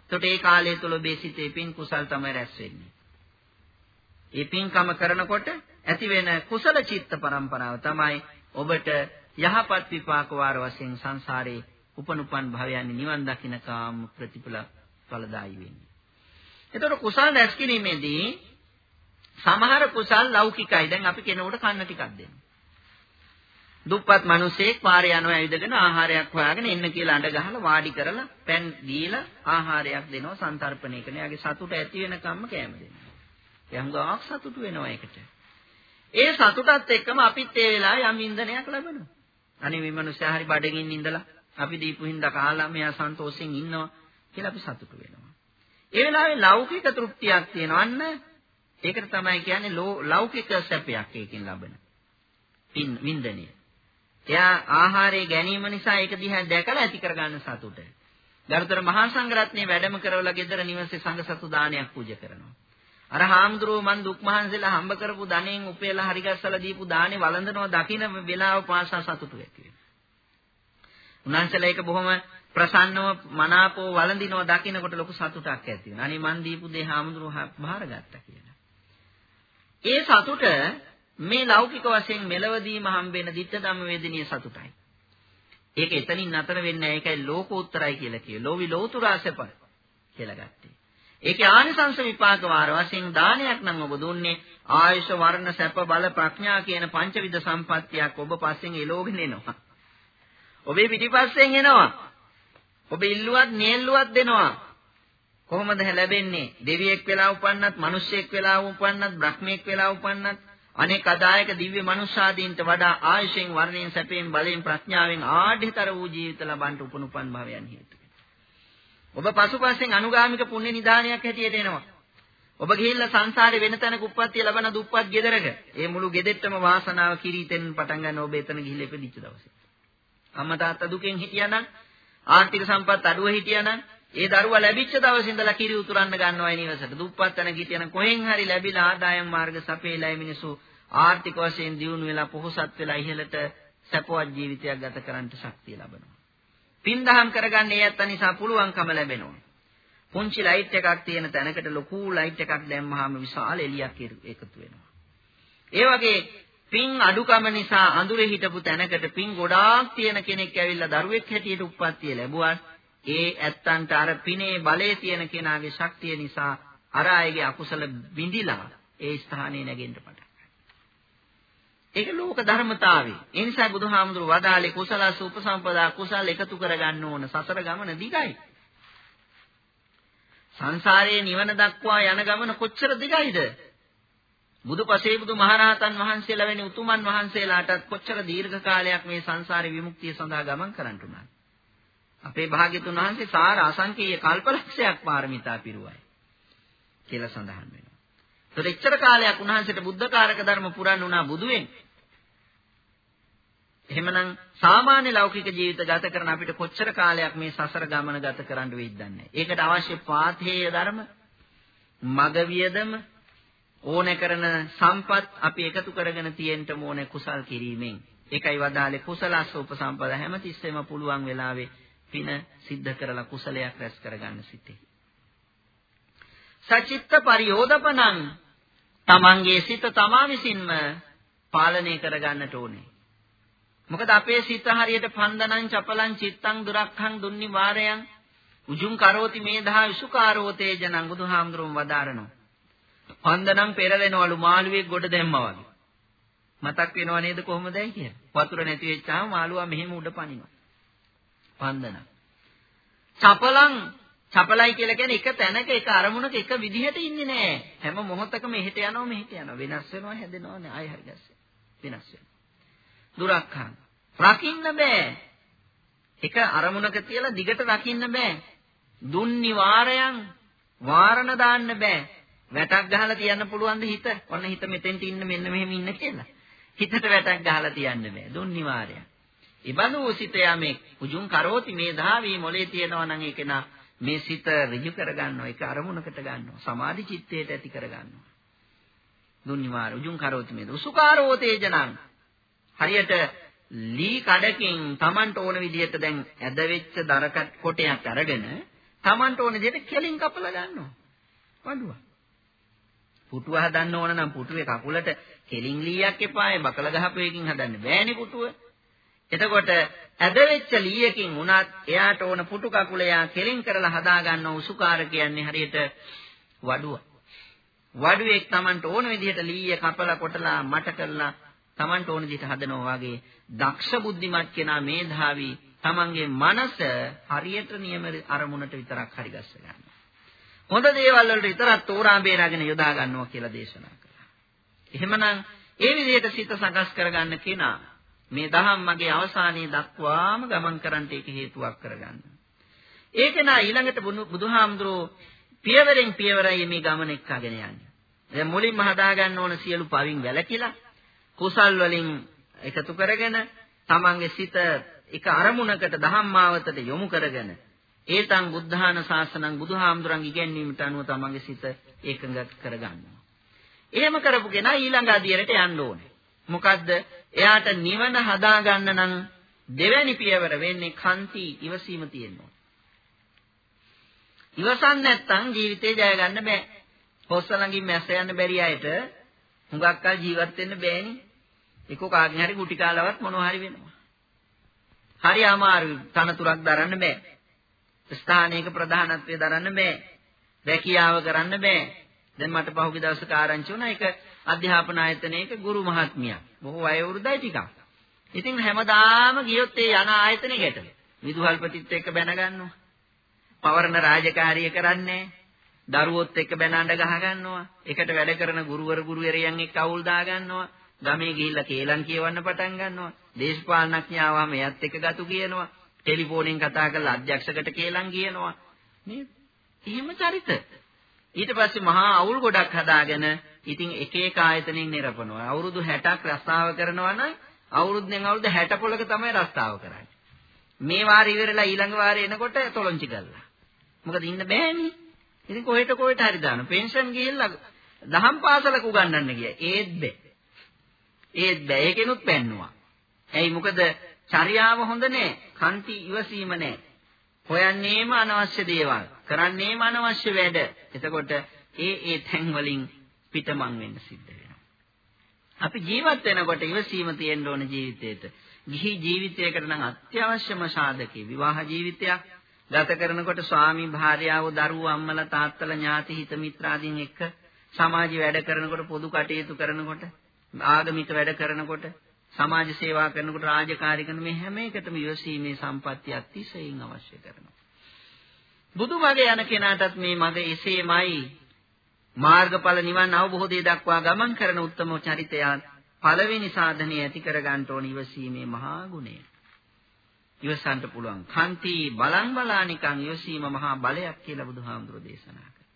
එතකොට ඒ කාලය තුල ඔබේ සිතේ පින් කුසල් තමයි රැස් වෙන්නේ. ඒ පින්කම කරනකොට ඇති වෙන කුසල චිත්ත පරම්පරාව තමයි ඔබට යහපත් විපාක වාර වශයෙන් සංසාරේ උපනුපන් භවයන් නිවන් දකින්න කාම ප්‍රතිඵල ඵලදායි වෙන්නේ. එතකොට කුසල් රැස් කිරීමේදී සමහර කුසල් ලෞකිකයි. දැන් අපි කෙනෙකුට කන්න ටිකක් දෙනවා. දුප්පත් මිනිසෙක් පාරේ යනවා ඇවිදගෙන ආහාරයක් හොයාගෙන එන්න කියලා අඬ ගහලා වාඩි කරලා පෑන් දීලා ආහාරයක් දෙනවා සන්තරපණය කරන. එයාගේ සතුට ඇති වෙනකම්ම කෑම දෙනවා. එයා හුඟක් සතුටු වෙනවා ඒකට. ඒ සතුටත් එක්කම අපිත් ඒ වෙලාවේ යම් ඉන්ධනයක් ලබනවා. අනේ මේ මිනිස්සයා හරි බඩගින්න ඉඳලා අපි දීපු හින්දා කාලා මෙයා සන්තෝෂෙන් ඉන්නවා කියලා අපි සතුටු වෙනවා. ඒ වෙලාවේ ලෞකික තෘප්තියක් තියෙනවා අන්න ඒකට තමයි කියන්නේ ලෞකික සැපයක් ඒකෙන් ලබන. පින් වින්දනය. එයා ආහාරය ගැනීම නිසා ඒක දිහා දැකලා ඇති කරගන්න සතුට. ගරුතර මහා සංඝරත්නයේ වැඩම කරවලා ගෙදර නිවසේ සංඝ සතු දානයක් පූජා කරනවා. අර හාමුදුරුවෝ මන් දුක් මහන්සියලා හම්බ කරපු ධනෙන් උපයලා හරිගස්සලා දීපු දානේ වළඳනවා දකින්න වෙලාව පාසා සතුටු වෙති. උන්වහන්සේලා ඒක බොහොම ප්‍රසන්නව මනාපව වළඳිනවා දකින්නකොට ලොකු සතුටක් ඇති වෙනවා. අනේ මන් දීපු දේ හාමුදුරුවෝ බාරගත්තා කියලා. ඒ සතුට මේ ලෞකික වශයෙන් මෙලවදීම හම්බෙන ditta ධම්ම වේදිනිය සතුටයි. ඒක එතනින් නතර වෙන්නේ නැහැ. ඒකයි ලෝකෝත්තරයි කියලා කියේ. ලෝවි ලෝතුරා සැප කියලා ගත්තේ. ඒකේ ආනිසංස විපාක වාර වශයෙන් දානයක් නම් ඔබ දුන්නේ ආයුෂ වර්ණ සැප බල ප්‍රඥා කියන පංචවිධ සම්පත්තියක් ඔබ පස්සෙන් එලෝගෙන එනවා. ඔබේ පිටිපස්සෙන් එනවා. ඔබ ඉල්ලුවත් නියල්ලුවත් දෙනවා. කොහොමද ලැබෙන්නේ? දෙවියෙක් වෙලා උපන්නත්, මිනිස්සෙක් වෙලා උපන්නත්, බ්‍රහ්මෙක් වෙලා උපන්නත්, අනෙක් අදායක දිව්‍ය මනුෂ්‍යාදීන්ට වඩා ආයුෂෙන්, වර්ණයෙන්, සැපයෙන්, බලයෙන්, ප්‍රඥාවෙන් ආඩ්‍යතර වූ ජීවිත ලබන්න උපනුපන් භවයන් හේතු ඔබ පසුපසෙන් අනුගාමික පුණ්‍ය නිදානයක් හැටියට එනවා. ඔබ ගිහිල්ලා සංසාරේ වෙන තැනක උප්පත්තිය ලබන දුප්පත් ගෙදරක. ඒ මුළු ගෙදෙට්ටම වාසනාව කිරීතෙන් පටන් ගන්න ඔබ එතන ගිහිල්ලා ඉපදිච්ච දවසේ. අම්මා තාත්තා දුකෙන් හිටියානම් ආර්ථික සම්පත් අඩුව හිටියානම් ඒ දරුවා ලැබිච්ච දවසේ ඉඳලා කිරි උතුරන්න ගන්නවා නිවසට. දුප්පත් තැනක හිටියනම් කොහෙන් හරි ලැබිලා ආදායම් මාර්ග සපේලා මිනිසු ආර්ථික වශයෙන් දියුණු වෙලා පොහොසත් වෙලා ඉහළට සැපවත් ජීවිතයක් ගත කරන්නට ශක්තිය ලබනවා. පින්දහම් කරගන්න ඒ ඇත්ත නිසා පුළුවන්කම ලැබෙනවා. පුංචි ලයිට් එකක් තියෙන තැනකට ලොකු ලයිට් එකක් දැම්මහම විශාල එළියක් එකතු වෙනවා. ඒ වගේ පින් අඩුකම නිසා අඳුරේ හිටපු තැනකට පින් ගොඩාක් තියෙන කෙනෙක් ඇවිල්ලා දරුවෙක් හැටියට උප්පත්තිය ලැබුවා. ඒ ඇත්තන්ට අර පිනේ බලේ තියෙන කෙනාගේ ශක්තිය නිසා අර අයගේ අකුසල බිඳිලා ඒ ස්ථානේ නැගෙන්න පටන් ඒක ලෝක ධර්මතාවය. ඒ නිසා බුදුහාමුදුරු වදාලේ කුසලස උපසම්පදා කුසල් එකතු කරගන්න ඕන. සසර ගමන දිගයි. සංසාරයේ නිවන දක්වා යන ගමන කොච්චර දිගයිද? බුදුපසේ බුදු මහරහතන් වහන්සේලා වැනි උතුමන් වහන්සේලාටත් කොච්චර දීර්ඝ කාලයක් මේ සංසාරේ විමුක්තිය සඳහා ගමන් කරන්නට උනා. අපේ භාග්‍යතුන් වහන්සේ සාර අසංකේය කල්පලක්ෂයක් පාරමිතා පිරුවයි කියලා සඳහන් වෙනවා. ඒතර එච්චර කාලයක් උන්වහන්සේට බුද්ධකාරක ධර්ම පුරන්න උනා බුදු වෙන්නේ. එහෙමනම් සාමාන්‍ය ලෞකික ජීවිත ගත කරන අපිට කොච්චර කාලයක් මේ සසර ගමන ගත කරන්න වෙයිද දන්නේ ඒකට අවශ්‍ය පාථේය ධර්ම, මග වියදම, ඕනේ කරන සම්පත් අපි එකතු කරගෙන තියෙන්න ඕනේ කුසල් කිරීමෙන්. ඒකයි වදාලේ කුසලස්ස උපසම්පද හැමතිස්සෙම පුළුවන් වෙලාවේ පින සිද්ධ කරලා කුසලයක් රැස් කරගන්න සිටේ. සචිත්ත පරියෝදපනං තමන්ගේ සිත තමා විසින්ම පාලනය කරගන්නට ඕනේ. මොකද අපේ සිත හරියට පන්දනං චපලං චිත්තං දුරක්ඛං දුන්නි වාරයන් උජුං කරෝති මේධා විසුකාරෝතේ ජනං බුදුහාමුදුරුවෝ වදාරනවා. පන්දනං පෙරලෙනවලු මාළුවෙක් ගොඩ දැම්මා වගේ. මතක් වෙනව නේද කොහොමදයි කියලා. වතුර නැති වෙච්චාම මාළුවා මෙහෙම උඩ පනිනවා. පන්දනං. චපලං චපලයි කියලා කියන්නේ එක තැනක එක අරමුණක එක විදිහට ඉන්නේ නෑ. හැම මොහොතකම එහෙට යනවා මෙහෙට යනවා. වෙනස් වෙනවා හැදෙනවා නෑ. ආයෙ හරි ගැස්සේ. වෙනස් වෙනවා. දුරක්ඛන්. රකින්න බෑ. එක අරමුණක තියලා දිගට රකින්න බෑ. දුන් නිවාරයන් වාරණ දාන්න බෑ. වැටක් ගහලා තියන්න පුළුවන්ද හිත? ඔන්න හිත මෙතෙන්ට ඉන්න මෙන්න මෙහෙම ඉන්න කියලා. හිතට වැටක් ගහලා තියන්න බෑ. දුන් නිවාරයන්. ඉබඳු සිත යමෙක් උජුං කරෝති මේ ධාවී මොලේ තියනවා නම් ඒක නා මේ සිත ඍජු කරගන්නවා ඒක අරමුණකට ගන්නවා සමාධි චිත්තයට ඇති කරගන්නවා. දුන්නිමාර උජුං කරෝති මේ උසුකාරෝ තේජනං. හරියට ලී කඩකින් Tamanට ඕන විදිහට දැන් ඇද වෙච්ච දරකට කොටයක් අරගෙන Tamanට ඕන විදිහට කෙලින් කපලා ගන්නවා. වඩුව. පුටුව හදන්න ඕන නම් පුටුවේ කකුලට කෙලින් ලීයක් එපායි බකල ගහපු එකකින් හදන්න බෑනේ පුටුව. එතකොට ඇද වෙච්ච ලීයකින් උනත් එයාට ඕන පුටු කකුල එයා කෙලින් කරලා හදා ගන්න උසුකාර කියන්නේ හරියට වඩුව. වඩුවෙක් Tamanට ඕන විදිහට ලීය කපලා කොටලා මට කරලා Tamanට ඕන විදිහට හදනවා වගේ දක්ෂ බුද්ධිමත් කෙනා මේධාවි Tamanගේ මනස හරියට නියම අරමුණට විතරක් හරි ගස්ස ගන්නවා. හොඳ දේවල් වලට විතරක් තෝරා බේරාගෙන යොදා ගන්නවා කියලා දේශනා කළා. එහෙමනම් ඒ විදිහට සිත සකස් කරගන්න කෙනා මේ දහම් මගේ අවසානයේ දක්වාම ගමන් කරන්නට ඒක හේතුවක් කරගන්න. ඒක නා ඊළඟට බුදුහාමුදුරෝ පියවරෙන් පියවරයි මේ ගමන එක්කගෙන යන්නේ. දැන් මුලින්ම හදා ගන්න ඕන සියලු පවින් වැළකීලා කුසල් වලින් එකතු කරගෙන තමන්ගේ සිත එක අරමුණකට ධම්මාවතට යොමු කරගෙන ඒතං බුද්ධාන ශාසනං බුදුහාමුදුරන් ඉගැන්වීමට අනුව තමන්ගේ සිත ඒකඟ කරගන්නවා. එහෙම කරපු කෙනා ඊළඟ අධියරට යන්න ඕනේ. මොකද්ද? එයාට නිවන හදාගන්න නම් දෙවැනි පියවර වෙන්නේ කන්ති ඉවසීම තියෙනවා. ඉවසන්නේ නැත්නම් ජීවිතේ ජය ගන්න බෑ. හොස්ස ළඟින් මැස්ස යන්න බැරි අයට හුඟක් කල් ජීවත් වෙන්න බෑනේ. එක කාගෙන් හරි කුටි කාලවත් මොනවා හරි වෙනවා. හරි අමාරුයි. තනතුරක් දරන්න බෑ. ස්ථානයක ප්‍රධානත්වය දරන්න බෑ. රැකියාව කරන්න බෑ. දැන් මට පහුගිය දවසක ආරංචි වුණා ඒක අධ්‍යාපන ආයතනයක ගුරු මහත්මියක්. බොහෝ වයෝවෘද්ධයි ටිකක්. ඉතින් හැමදාම ගියොත් ඒ යන ආයතනෙ ගැටල. විදුහල්පතිත් එක්ක බැන ගන්නවා. පවරන රාජකාරිය කරන්නේ. දරුවොත් එක්ක බැනඳ ගහ ගන්නවා. එකට වැඩ කරන ගුරුවර ගුරුවරයන් එක්ක අවුල් දා ගන්නවා. ගමේ ගිහිල්ලා කේලම් කියවන්න පටන් ගන්නවා. දේශපාලනඥයාවම එයත් එක්ක ගතු කියනවා. ටෙලිෆෝනෙන් කතා කරලා අධ්‍යක්ෂකට කේලම් කියනවා. නේද? එහෙම චරිත. ඊට පස්සේ මහා අවුල් ගොඩක් හදාගෙන ඉතින් එක එක ආයතනෙන් නිරපනවා. අවුරුදු 60ක් රස්සාව කරනවා නම් අවුරුද්දෙන් අවුරුද්ද 60 පොලක තමයි රස්සාව කරන්නේ. මේ වාරේ ඉවරලා ඊළඟ වාරේ එනකොට තොලොංචි කරලා. මොකද ඉන්න බෑනේ. ඉතින් කොහෙට කොහෙට හරි දාන පෙන්ෂන් ගිහිල්ලා දහම් පාසලක උගන්වන්න ගියා. ඒත් බෑ. ඒත් බෑ. ඒකෙනුත් පෙන්නවා. ඇයි මොකද චර්යාව හොඳ නෑ. කන්ති ඉවසීම නෑ. හොයන්නේම අනවශ්‍ය දේවල්. කරන්නේම අනවශ්‍ය වැඩ. එතකොට ඒ ඒ තැන් වලින් පිටමං වෙන්න සිද්ධ වෙනවා. අපි ජීවත් වෙනකොට ඉවසීම තියෙන්න ඕන ජීවිතේට. ගිහි ජීවිතයකට නම් අත්‍යවශ්‍යම සාධකේ විවාහ ජීවිතයක් ගත කරනකොට ස්වාමි භාර්යාව දරුවෝ අම්මලා තාත්තලා ඥාති හිත මිත්‍රාදීන් එක්ක සමාජ වැඩ කරනකොට පොදු කටයුතු කරනකොට ආගමික වැඩ කරනකොට සමාජ සේවා කරනකොට රාජකාරී කරන මේ හැම එකටම ඉවසීමේ සම්පත්තිය අතිශයින් අවශ්‍ය කරනවා. බුදු මගේ යන කෙනාටත් මේ මග එසේමයි මාර්ගඵල නිවන් අවබෝධය දක්වා ගමන් කරන උත්තම චරිතයන් පළවෙනි සාධනය ඇති කර ගන්න ඕන ඉවසීමේ මහා ගුණය. ඉවසන්න පුළුවන්. කන්ති බලං බලානිකං ඉවසීම මහා බලයක් කියලා බුදුහාමුදුරෝ දේශනා කරා.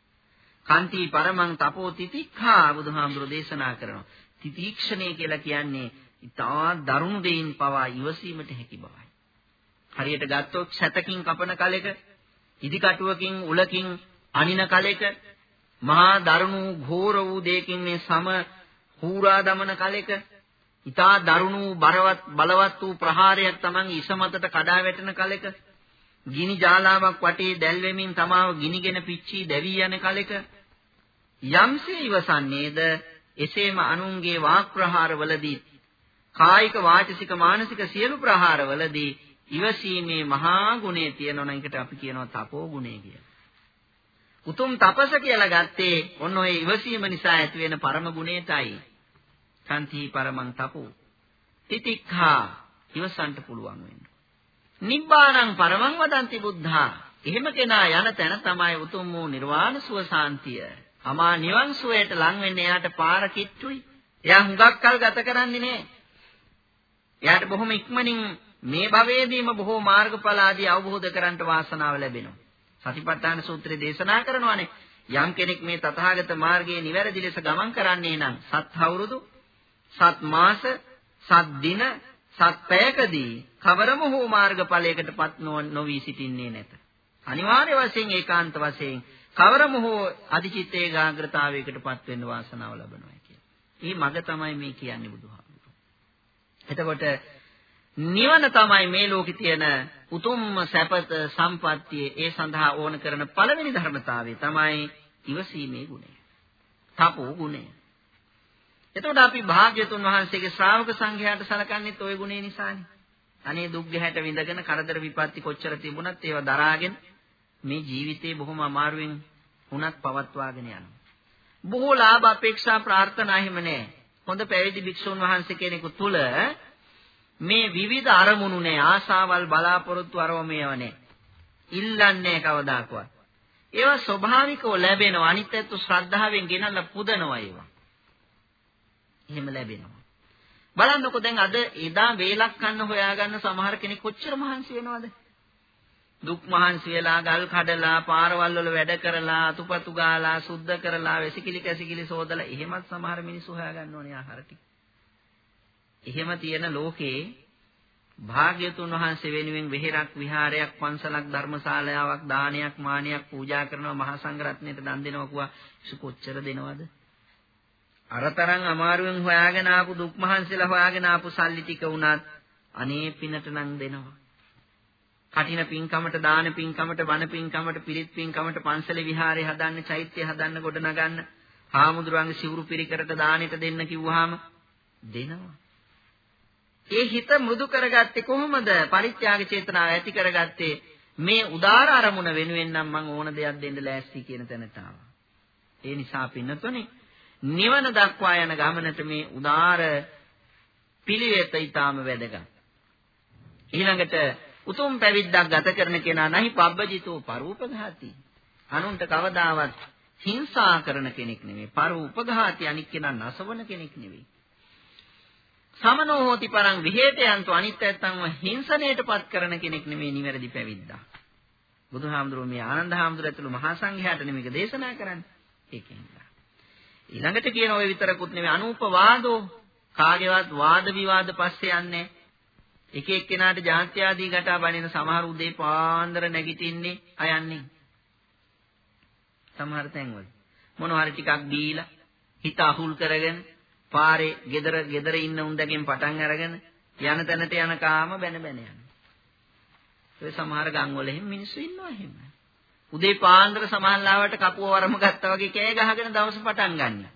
කන්ති පරමං තපෝ තිතික්ඛා බුදුහාමුදුරෝ දේශනා කරනවා. තිතීක්ෂණය කියලා කියන්නේ ඉතා දරුණු දෙයින් පවා ඉවසීමට හැකි බවයි. හරියට ගත්තොත් සැතකින් කපන කලෙක ඉදි කටුවකින් උලකින් අනින කලෙක මහා දරුණු ඝෝර වූ දෙයකින් මේ සම හූරා දමන කලෙක ඊතා දරුණු බරවත් බලවත් වූ ප්‍රහාරයක් Taman ඉස මතට කඩා වැටෙන කලෙක ගිනි ජාලාවක් වටේ දැල් වෙමින් තමාව ගිනිගෙන පිච්චී දැවි යන කලෙක යම්සේ ඉවසන්නේද එසේම අනුන්ගේ වාක් ප්‍රහාරවලදී කායික වාචසික මානසික සියලු ප්‍රහාරවලදී ඉවසීමේ මහා ගුණය තියෙනවා නම් ඒකට අපි කියනවා තපෝ ගුණය කියලා. උතුම් තපස කියලා ගත්තේ ඔන්න ඔය ඉවසීම නිසා ඇති වෙන පරම ගුණයටයි. කන්ති පරමං තපෝ. තිතික්ඛා ඉවසන්ට පුළුවන් වෙන්නේ. නිබ්බාණං පරමං වදන්ති බුද්ධා. එහෙම කෙනා යන තැන තමයි උතුම් වූ නිර්වාණ සුව සාන්තිය. අමා නිවන් සුවයට ලං වෙන්නේ එයාට පාර කිට්ටුයි. එයා හුඟක් කල් ගත කරන්නේ නෑ. එයාට බොහොම ඉක්මනින් මේ භවයේදීම බොහෝ මාර්ගඵල ආදී අවබෝධ කරගන්නට වාසනාව ලැබෙනවා. සතිපට්ඨාන සූත්‍රයේ දේශනා කරනවානේ යම් කෙනෙක් මේ තථාගත මාර්ගයේ නිවැරදි ලෙස ගමන් කරන්නේ නම් සත් අවුරුදු සත් මාස සත් දින සත් පැයකදී කවරම හෝ මාර්ගඵලයකටපත් නොවි සිටින්නේ නැත. අනිවාර්ය වශයෙන් ඒකාන්ත වශයෙන් කවරම හෝ අධිචිත්ත ඒකාග්‍රතාවයකටපත් වෙන්න වාසනාව ලැබනවා කියන්නේ. මේ මඟ තමයි මේ කියන්නේ බුදුහාමුදුරුවෝ. එතකොට නිවන තමයි මේ ලෝකේ තියෙන උතුම්ම සැපත සම්පත්තිය ඒ සඳහා ඕන කරන පළවෙනි ධර්මතාවය තමයි ඉවසීමේ ගුණය. තපෝ ගුණය. එතකොට අපි භාග්‍යතුන් වහන්සේගේ ශ්‍රාවක සංඝයාට සලකන්නේත් ওই ගුණේ නිසානේ. අනේ දුක් ගැහැට විඳගෙන කරදර විපත්ති කොච්චර තිබුණත් ඒවා දරාගෙන මේ ජීවිතේ බොහොම අමාරුවෙන් වුණත් පවත්වාගෙන යනවා. බොහෝ ලාභ අපේක්ෂා ප්‍රාර්ථනා හිම නැහැ. හොඳ පැවිදි භික්ෂුන් වහන්සේ කෙනෙකු තුල මේ විවිධ අරමුණු නැහැ. ආශාවල් බලාපොරොත්තු අරව මේව නැහැ. ඉල්ලන්නේ කවදාකවත්. ඒවා ස්වභාවිකව ලැබෙනවා. අනිත් ඇත්ත ශ්‍රද්ධාවෙන් ගෙනල්ලා පුදනවා ඒවා. එහෙම ලැබෙනවා. බලන්නකො දැන් අද එදා වේලක් කන්න හොයාගන්න සමහර කෙනෙක් කොච්චර මහන්සි වෙනවද? දුක් මහන්සි වෙලා ගල් කඩලා පාරවල් වල වැඩ කරලා අතුපතු ගාලා සුද්ධ කරලා වෙසිකිලි කැසිකිලි සෝදලා එහෙමත් සමහර මිනිස්සු හොයාගන්න ඕනේ ආහාර ටික. එහෙම තියෙන ලෝකේ භාග්‍යතුන් වහන්සේ වෙනුවෙන් වෙහෙරක් විහාරයක් පන්සලක් ධර්මශාලාවක් දානයක් මානයක් පූජා කරනවා මහා සංඝරත්නයට දන් දෙනවා කිව්වා. ඒක කොච්චර දෙනවද? අරතරන් අමාරුවෙන් හොයාගෙන ආපු දුක් මහන්සිලා හොයාගෙන ආපු සල්ලි ටික උනත් අනේ පිනට නම් දෙනවා. කටින පින්කමට දාන පින්කමට වන පින්කමට පිරිත් පින්කමට පන්සලේ විහාරේ හදන්න චෛත්‍ය හදන්න ගොඩ නගන්න හාමුදුරන්ගේ සිවුරු පිරිකරට දානෙට දෙන්න කිව්වහම දෙනවා. ඒ හිත මෘදු කරගත්තේ කොහොමද? පරිත්‍යාග චේතනාව ඇති කරගත්තේ මේ උදාර අරමුණ වෙනුවෙන් නම් මම ඕන දෙයක් දෙන්න ලෑස්ති කියන තැනට ආවා. ඒ නිසා පින්නතොනේ නිවන දක්වා යන ගමනට මේ උදාර පිළිවෙත ඊටාම වැදගත්. ඊළඟට උතුම් පැවිද්දක් ගත කරන කෙනා නැහි පබ්බජිතෝ පරූපඝාති. අනුන්ට කවදාවත් හිංසා කරන කෙනෙක් නෙමෙයි. පරූපඝාති අනික් කෙනා නසවන කෙනෙක් නෙවෙයි. සමනෝ හෝති පරං විහෙතයන්තු අනිත් ඇත්තන්ව හිංසනයටපත් කරන කෙනෙක් නෙමේ නිවැරදි පැවිද්දා. බුදුහාමුදුරුවෝ මේ ආනන්ද හාමුදුරුවෝ ඇතුළු මහා සංඝයාට නෙමේක දේශනා කරන්නේ. ඒකෙන්ද. ඊළඟට කියන ඔය විතරකුත් නෙමෙයි අනූපවාදෝ කාගේවත් වාද විවාද පස්සේ යන්නේ. එක එක්කෙනාට ජාත්‍ය ආදී ගැටා බණින සමහර උදේ පාන්දර නැගිටින්නේ අයන්නේ. සමහර තැන්වල මොනවා හරි ටිකක් දීලා හිත අහුල් කරගෙන පාරේ gedara gedara ඉන්න උන්දගෙන් පටන් අරගෙන යන තැනට යන කාම බැන බැන යනවා. ඒ සමහර ගම් වල එහෙම මිනිස්සු ඉන්නවා එහෙම. උදේ පාන්දර සමහරලාවට කපුව වරම ගත්තා වගේ කෑ ගහගෙන දවස පටන් ගන්නවා.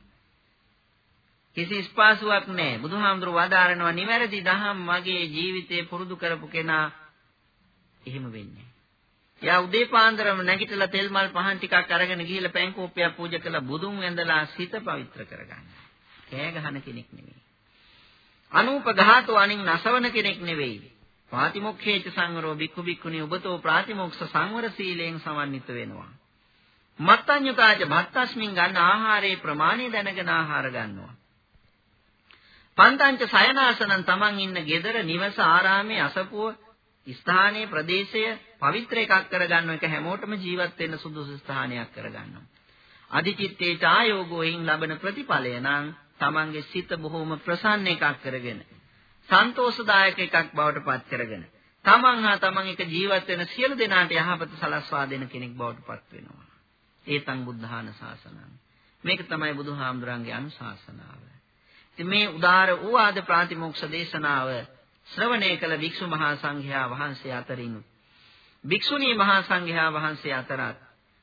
කිසි ස්පාසුවක් නැහැ. බුදුහාමුදුරුව වදාරනවා නිවැරදි දහම් මගේ ජීවිතේ පුරුදු කරපු කෙනා එහෙම වෙන්නේ. යා උදේ පාන්දරම නැගිටලා තෙල් මල් පහන් ටිකක් අරගෙන ගිහිල්ලා පෑන් කෝප්පයක් පූජා කරලා බුදුන් වැඳලා සිත පවිත්‍ර කරගන්නවා. කෑ ගහන කෙනෙක් නෙවෙයි. අනූපඝාතෝ අනින් නසවන කෙනෙක් නෙවෙයි. පාතිමොක්ඛේච සංවරෝ බික්ඛු බික්ඛුනි ඔබතෝ ප්‍රාතිමොක්ෂ සංවර සීලයෙන් සමන්විත වෙනවා. මත්තඤ්ඤතාච භත්තස්මින් ගන්න ආහාරයේ ප්‍රමාණය දැනගෙන ආහාර ගන්නවා. පන්තංච සයනාසනං තමන් ඉන්න ගෙදර නිවස ආරාමේ අසපුව ස්ථානයේ ප්‍රදේශය පවිත්‍ර එකක් කරගන්න එක හැමෝටම ජීවත් වෙන්න සුදුසු ස්ථානයක් කරගන්නවා. අධිචිත්තේ ඡායෝගෝයින් ලබන ප්‍රතිඵලය නම් තමන්ගේ සිත බොහොම ප්‍රසන්න එකක් කරගෙන සන්තෝෂදායක එකක් බවට පත් කරගෙන තමන් හා තමන් එක ජීවත් වෙන සියලු දෙනාට යහපත සලස්වා දෙන කෙනෙක් බවට පත් වෙනවා. ඒතං බුද්ධාන ශාසනං. මේක තමයි බුදුහාමුදුරන්ගේ අනුශාසනාව. ඉතින් මේ උදාර වූ ආද ප්‍රාතිමෝක්ෂ දේශනාව ශ්‍රවණය කළ භික්ෂු මහා සංඝයා වහන්සේ අතරින් භික්ෂුණී මහා සංඝයා වහන්සේ අතරත්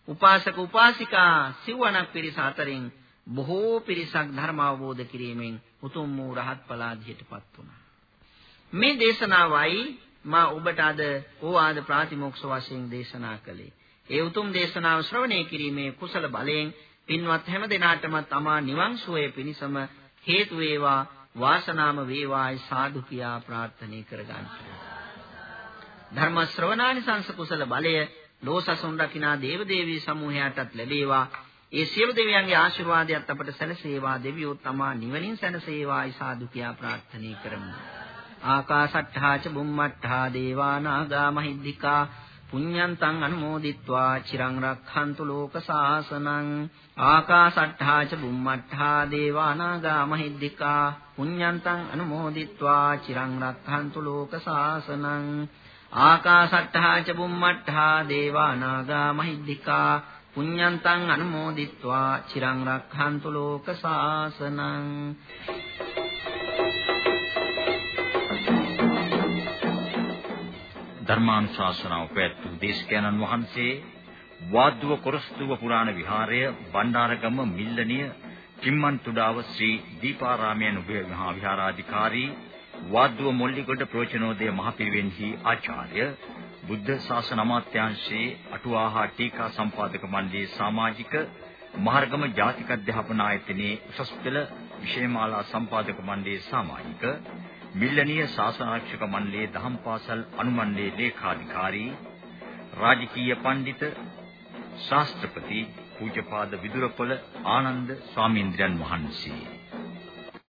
උපාසක උපාසිකා සිවණක් පිරිස අතරින් බොහෝ පිරිසක් ධර්ම අවබෝධ කිරීමෙන් උතුම් වූ රහත් ඵලාදියටපත් වුණා. මේ දේශනාවයි මා ඔබට අද ඕවාද ප්‍රාතිමෝක්ෂ වශයෙන් දේශනා කළේ. ඒ උතුම් දේශනාව ශ්‍රවණය කිරීමේ කුසල බලයෙන් පින්වත් හැම දිනාටම තමා නිවන් සුවය පිණිසම හේතු වේවා වාසනාම වේවායි සාදු කියා ප්‍රාර්ථනා කරගන්න. ධර්ම ශ්‍රවණානිසංස කුසල බලය ලෝසසුන් රකිනා දේවදේවී සමූහයාටත් ලැබේවා ඒ සියලු දෙවියන්ගේ ආශිර්වාදයත් අපට සැලසේවා දෙවියෝ තමා නිවනින් සැනසේවායි සාදු කියා ප්‍රාර්ථනා කරමු. ආකාශට්ඨා ච බුම්මට්ඨා දේවා නාග මහිද්దికා පුඤ්ඤන්තං අනුමෝදිත්වා. චිරං රක්ඛන්තු ලෝක සාසනං. ආකාශට්ඨා ච බුම්මට්ඨා දේවානාගා මහිද්దికා පුඤ්ඤන්තං අනුමෝදිත්වා. චිරං රක්ඛන්තු ලෝක සාසනං. ආකාශට්ඨා ච බුම්මට්ඨා දේවානාගා මහිද්దికා පුඤ්ඤන්තං අනුමෝදිත්වා චිරං රක්ඛන්තු ලෝක සාසනං ධර්මානුශාසනාව පැවැත්වූ දේශකයන්න් වහන්සේ වාද්දුව කොරස්තුව පුරාණ විහාරය බණ්ඩාරගම මිල්ලනිය කිම්මන්තුඩාව ශ්‍රී දීපාරාමයන් මහා විහාරාධිකාරී වාද්දුව මොල්ලිගොඩ ප්‍රෝචනෝදය මහපිරිවෙන්හි ආචාර්ය බුද්ධ ශාසන අමාත්‍යාංශයේ අටුවාහා ටීකා සම්පාදක මණ්ඩලයේ සමාජික මහර්ගම ජාතික අධ්‍යාපන ආයතනයේ උසස් පෙළ විෂයමාලා සම්පාදක මණ්ඩලයේ සමාජික මිල්ලනීය ශාසනාරක්ෂක මණ්ඩලයේ දහම් පාසල් අනුමණ්ඩලයේ ලේකාධිකාරී රාජකීය පඬිත ශාස්ත්‍රපති පූජ්‍යපාද විදුරපොළ ආනන්ද ස්වාමීන්ද්‍රයන් වහන්සේ.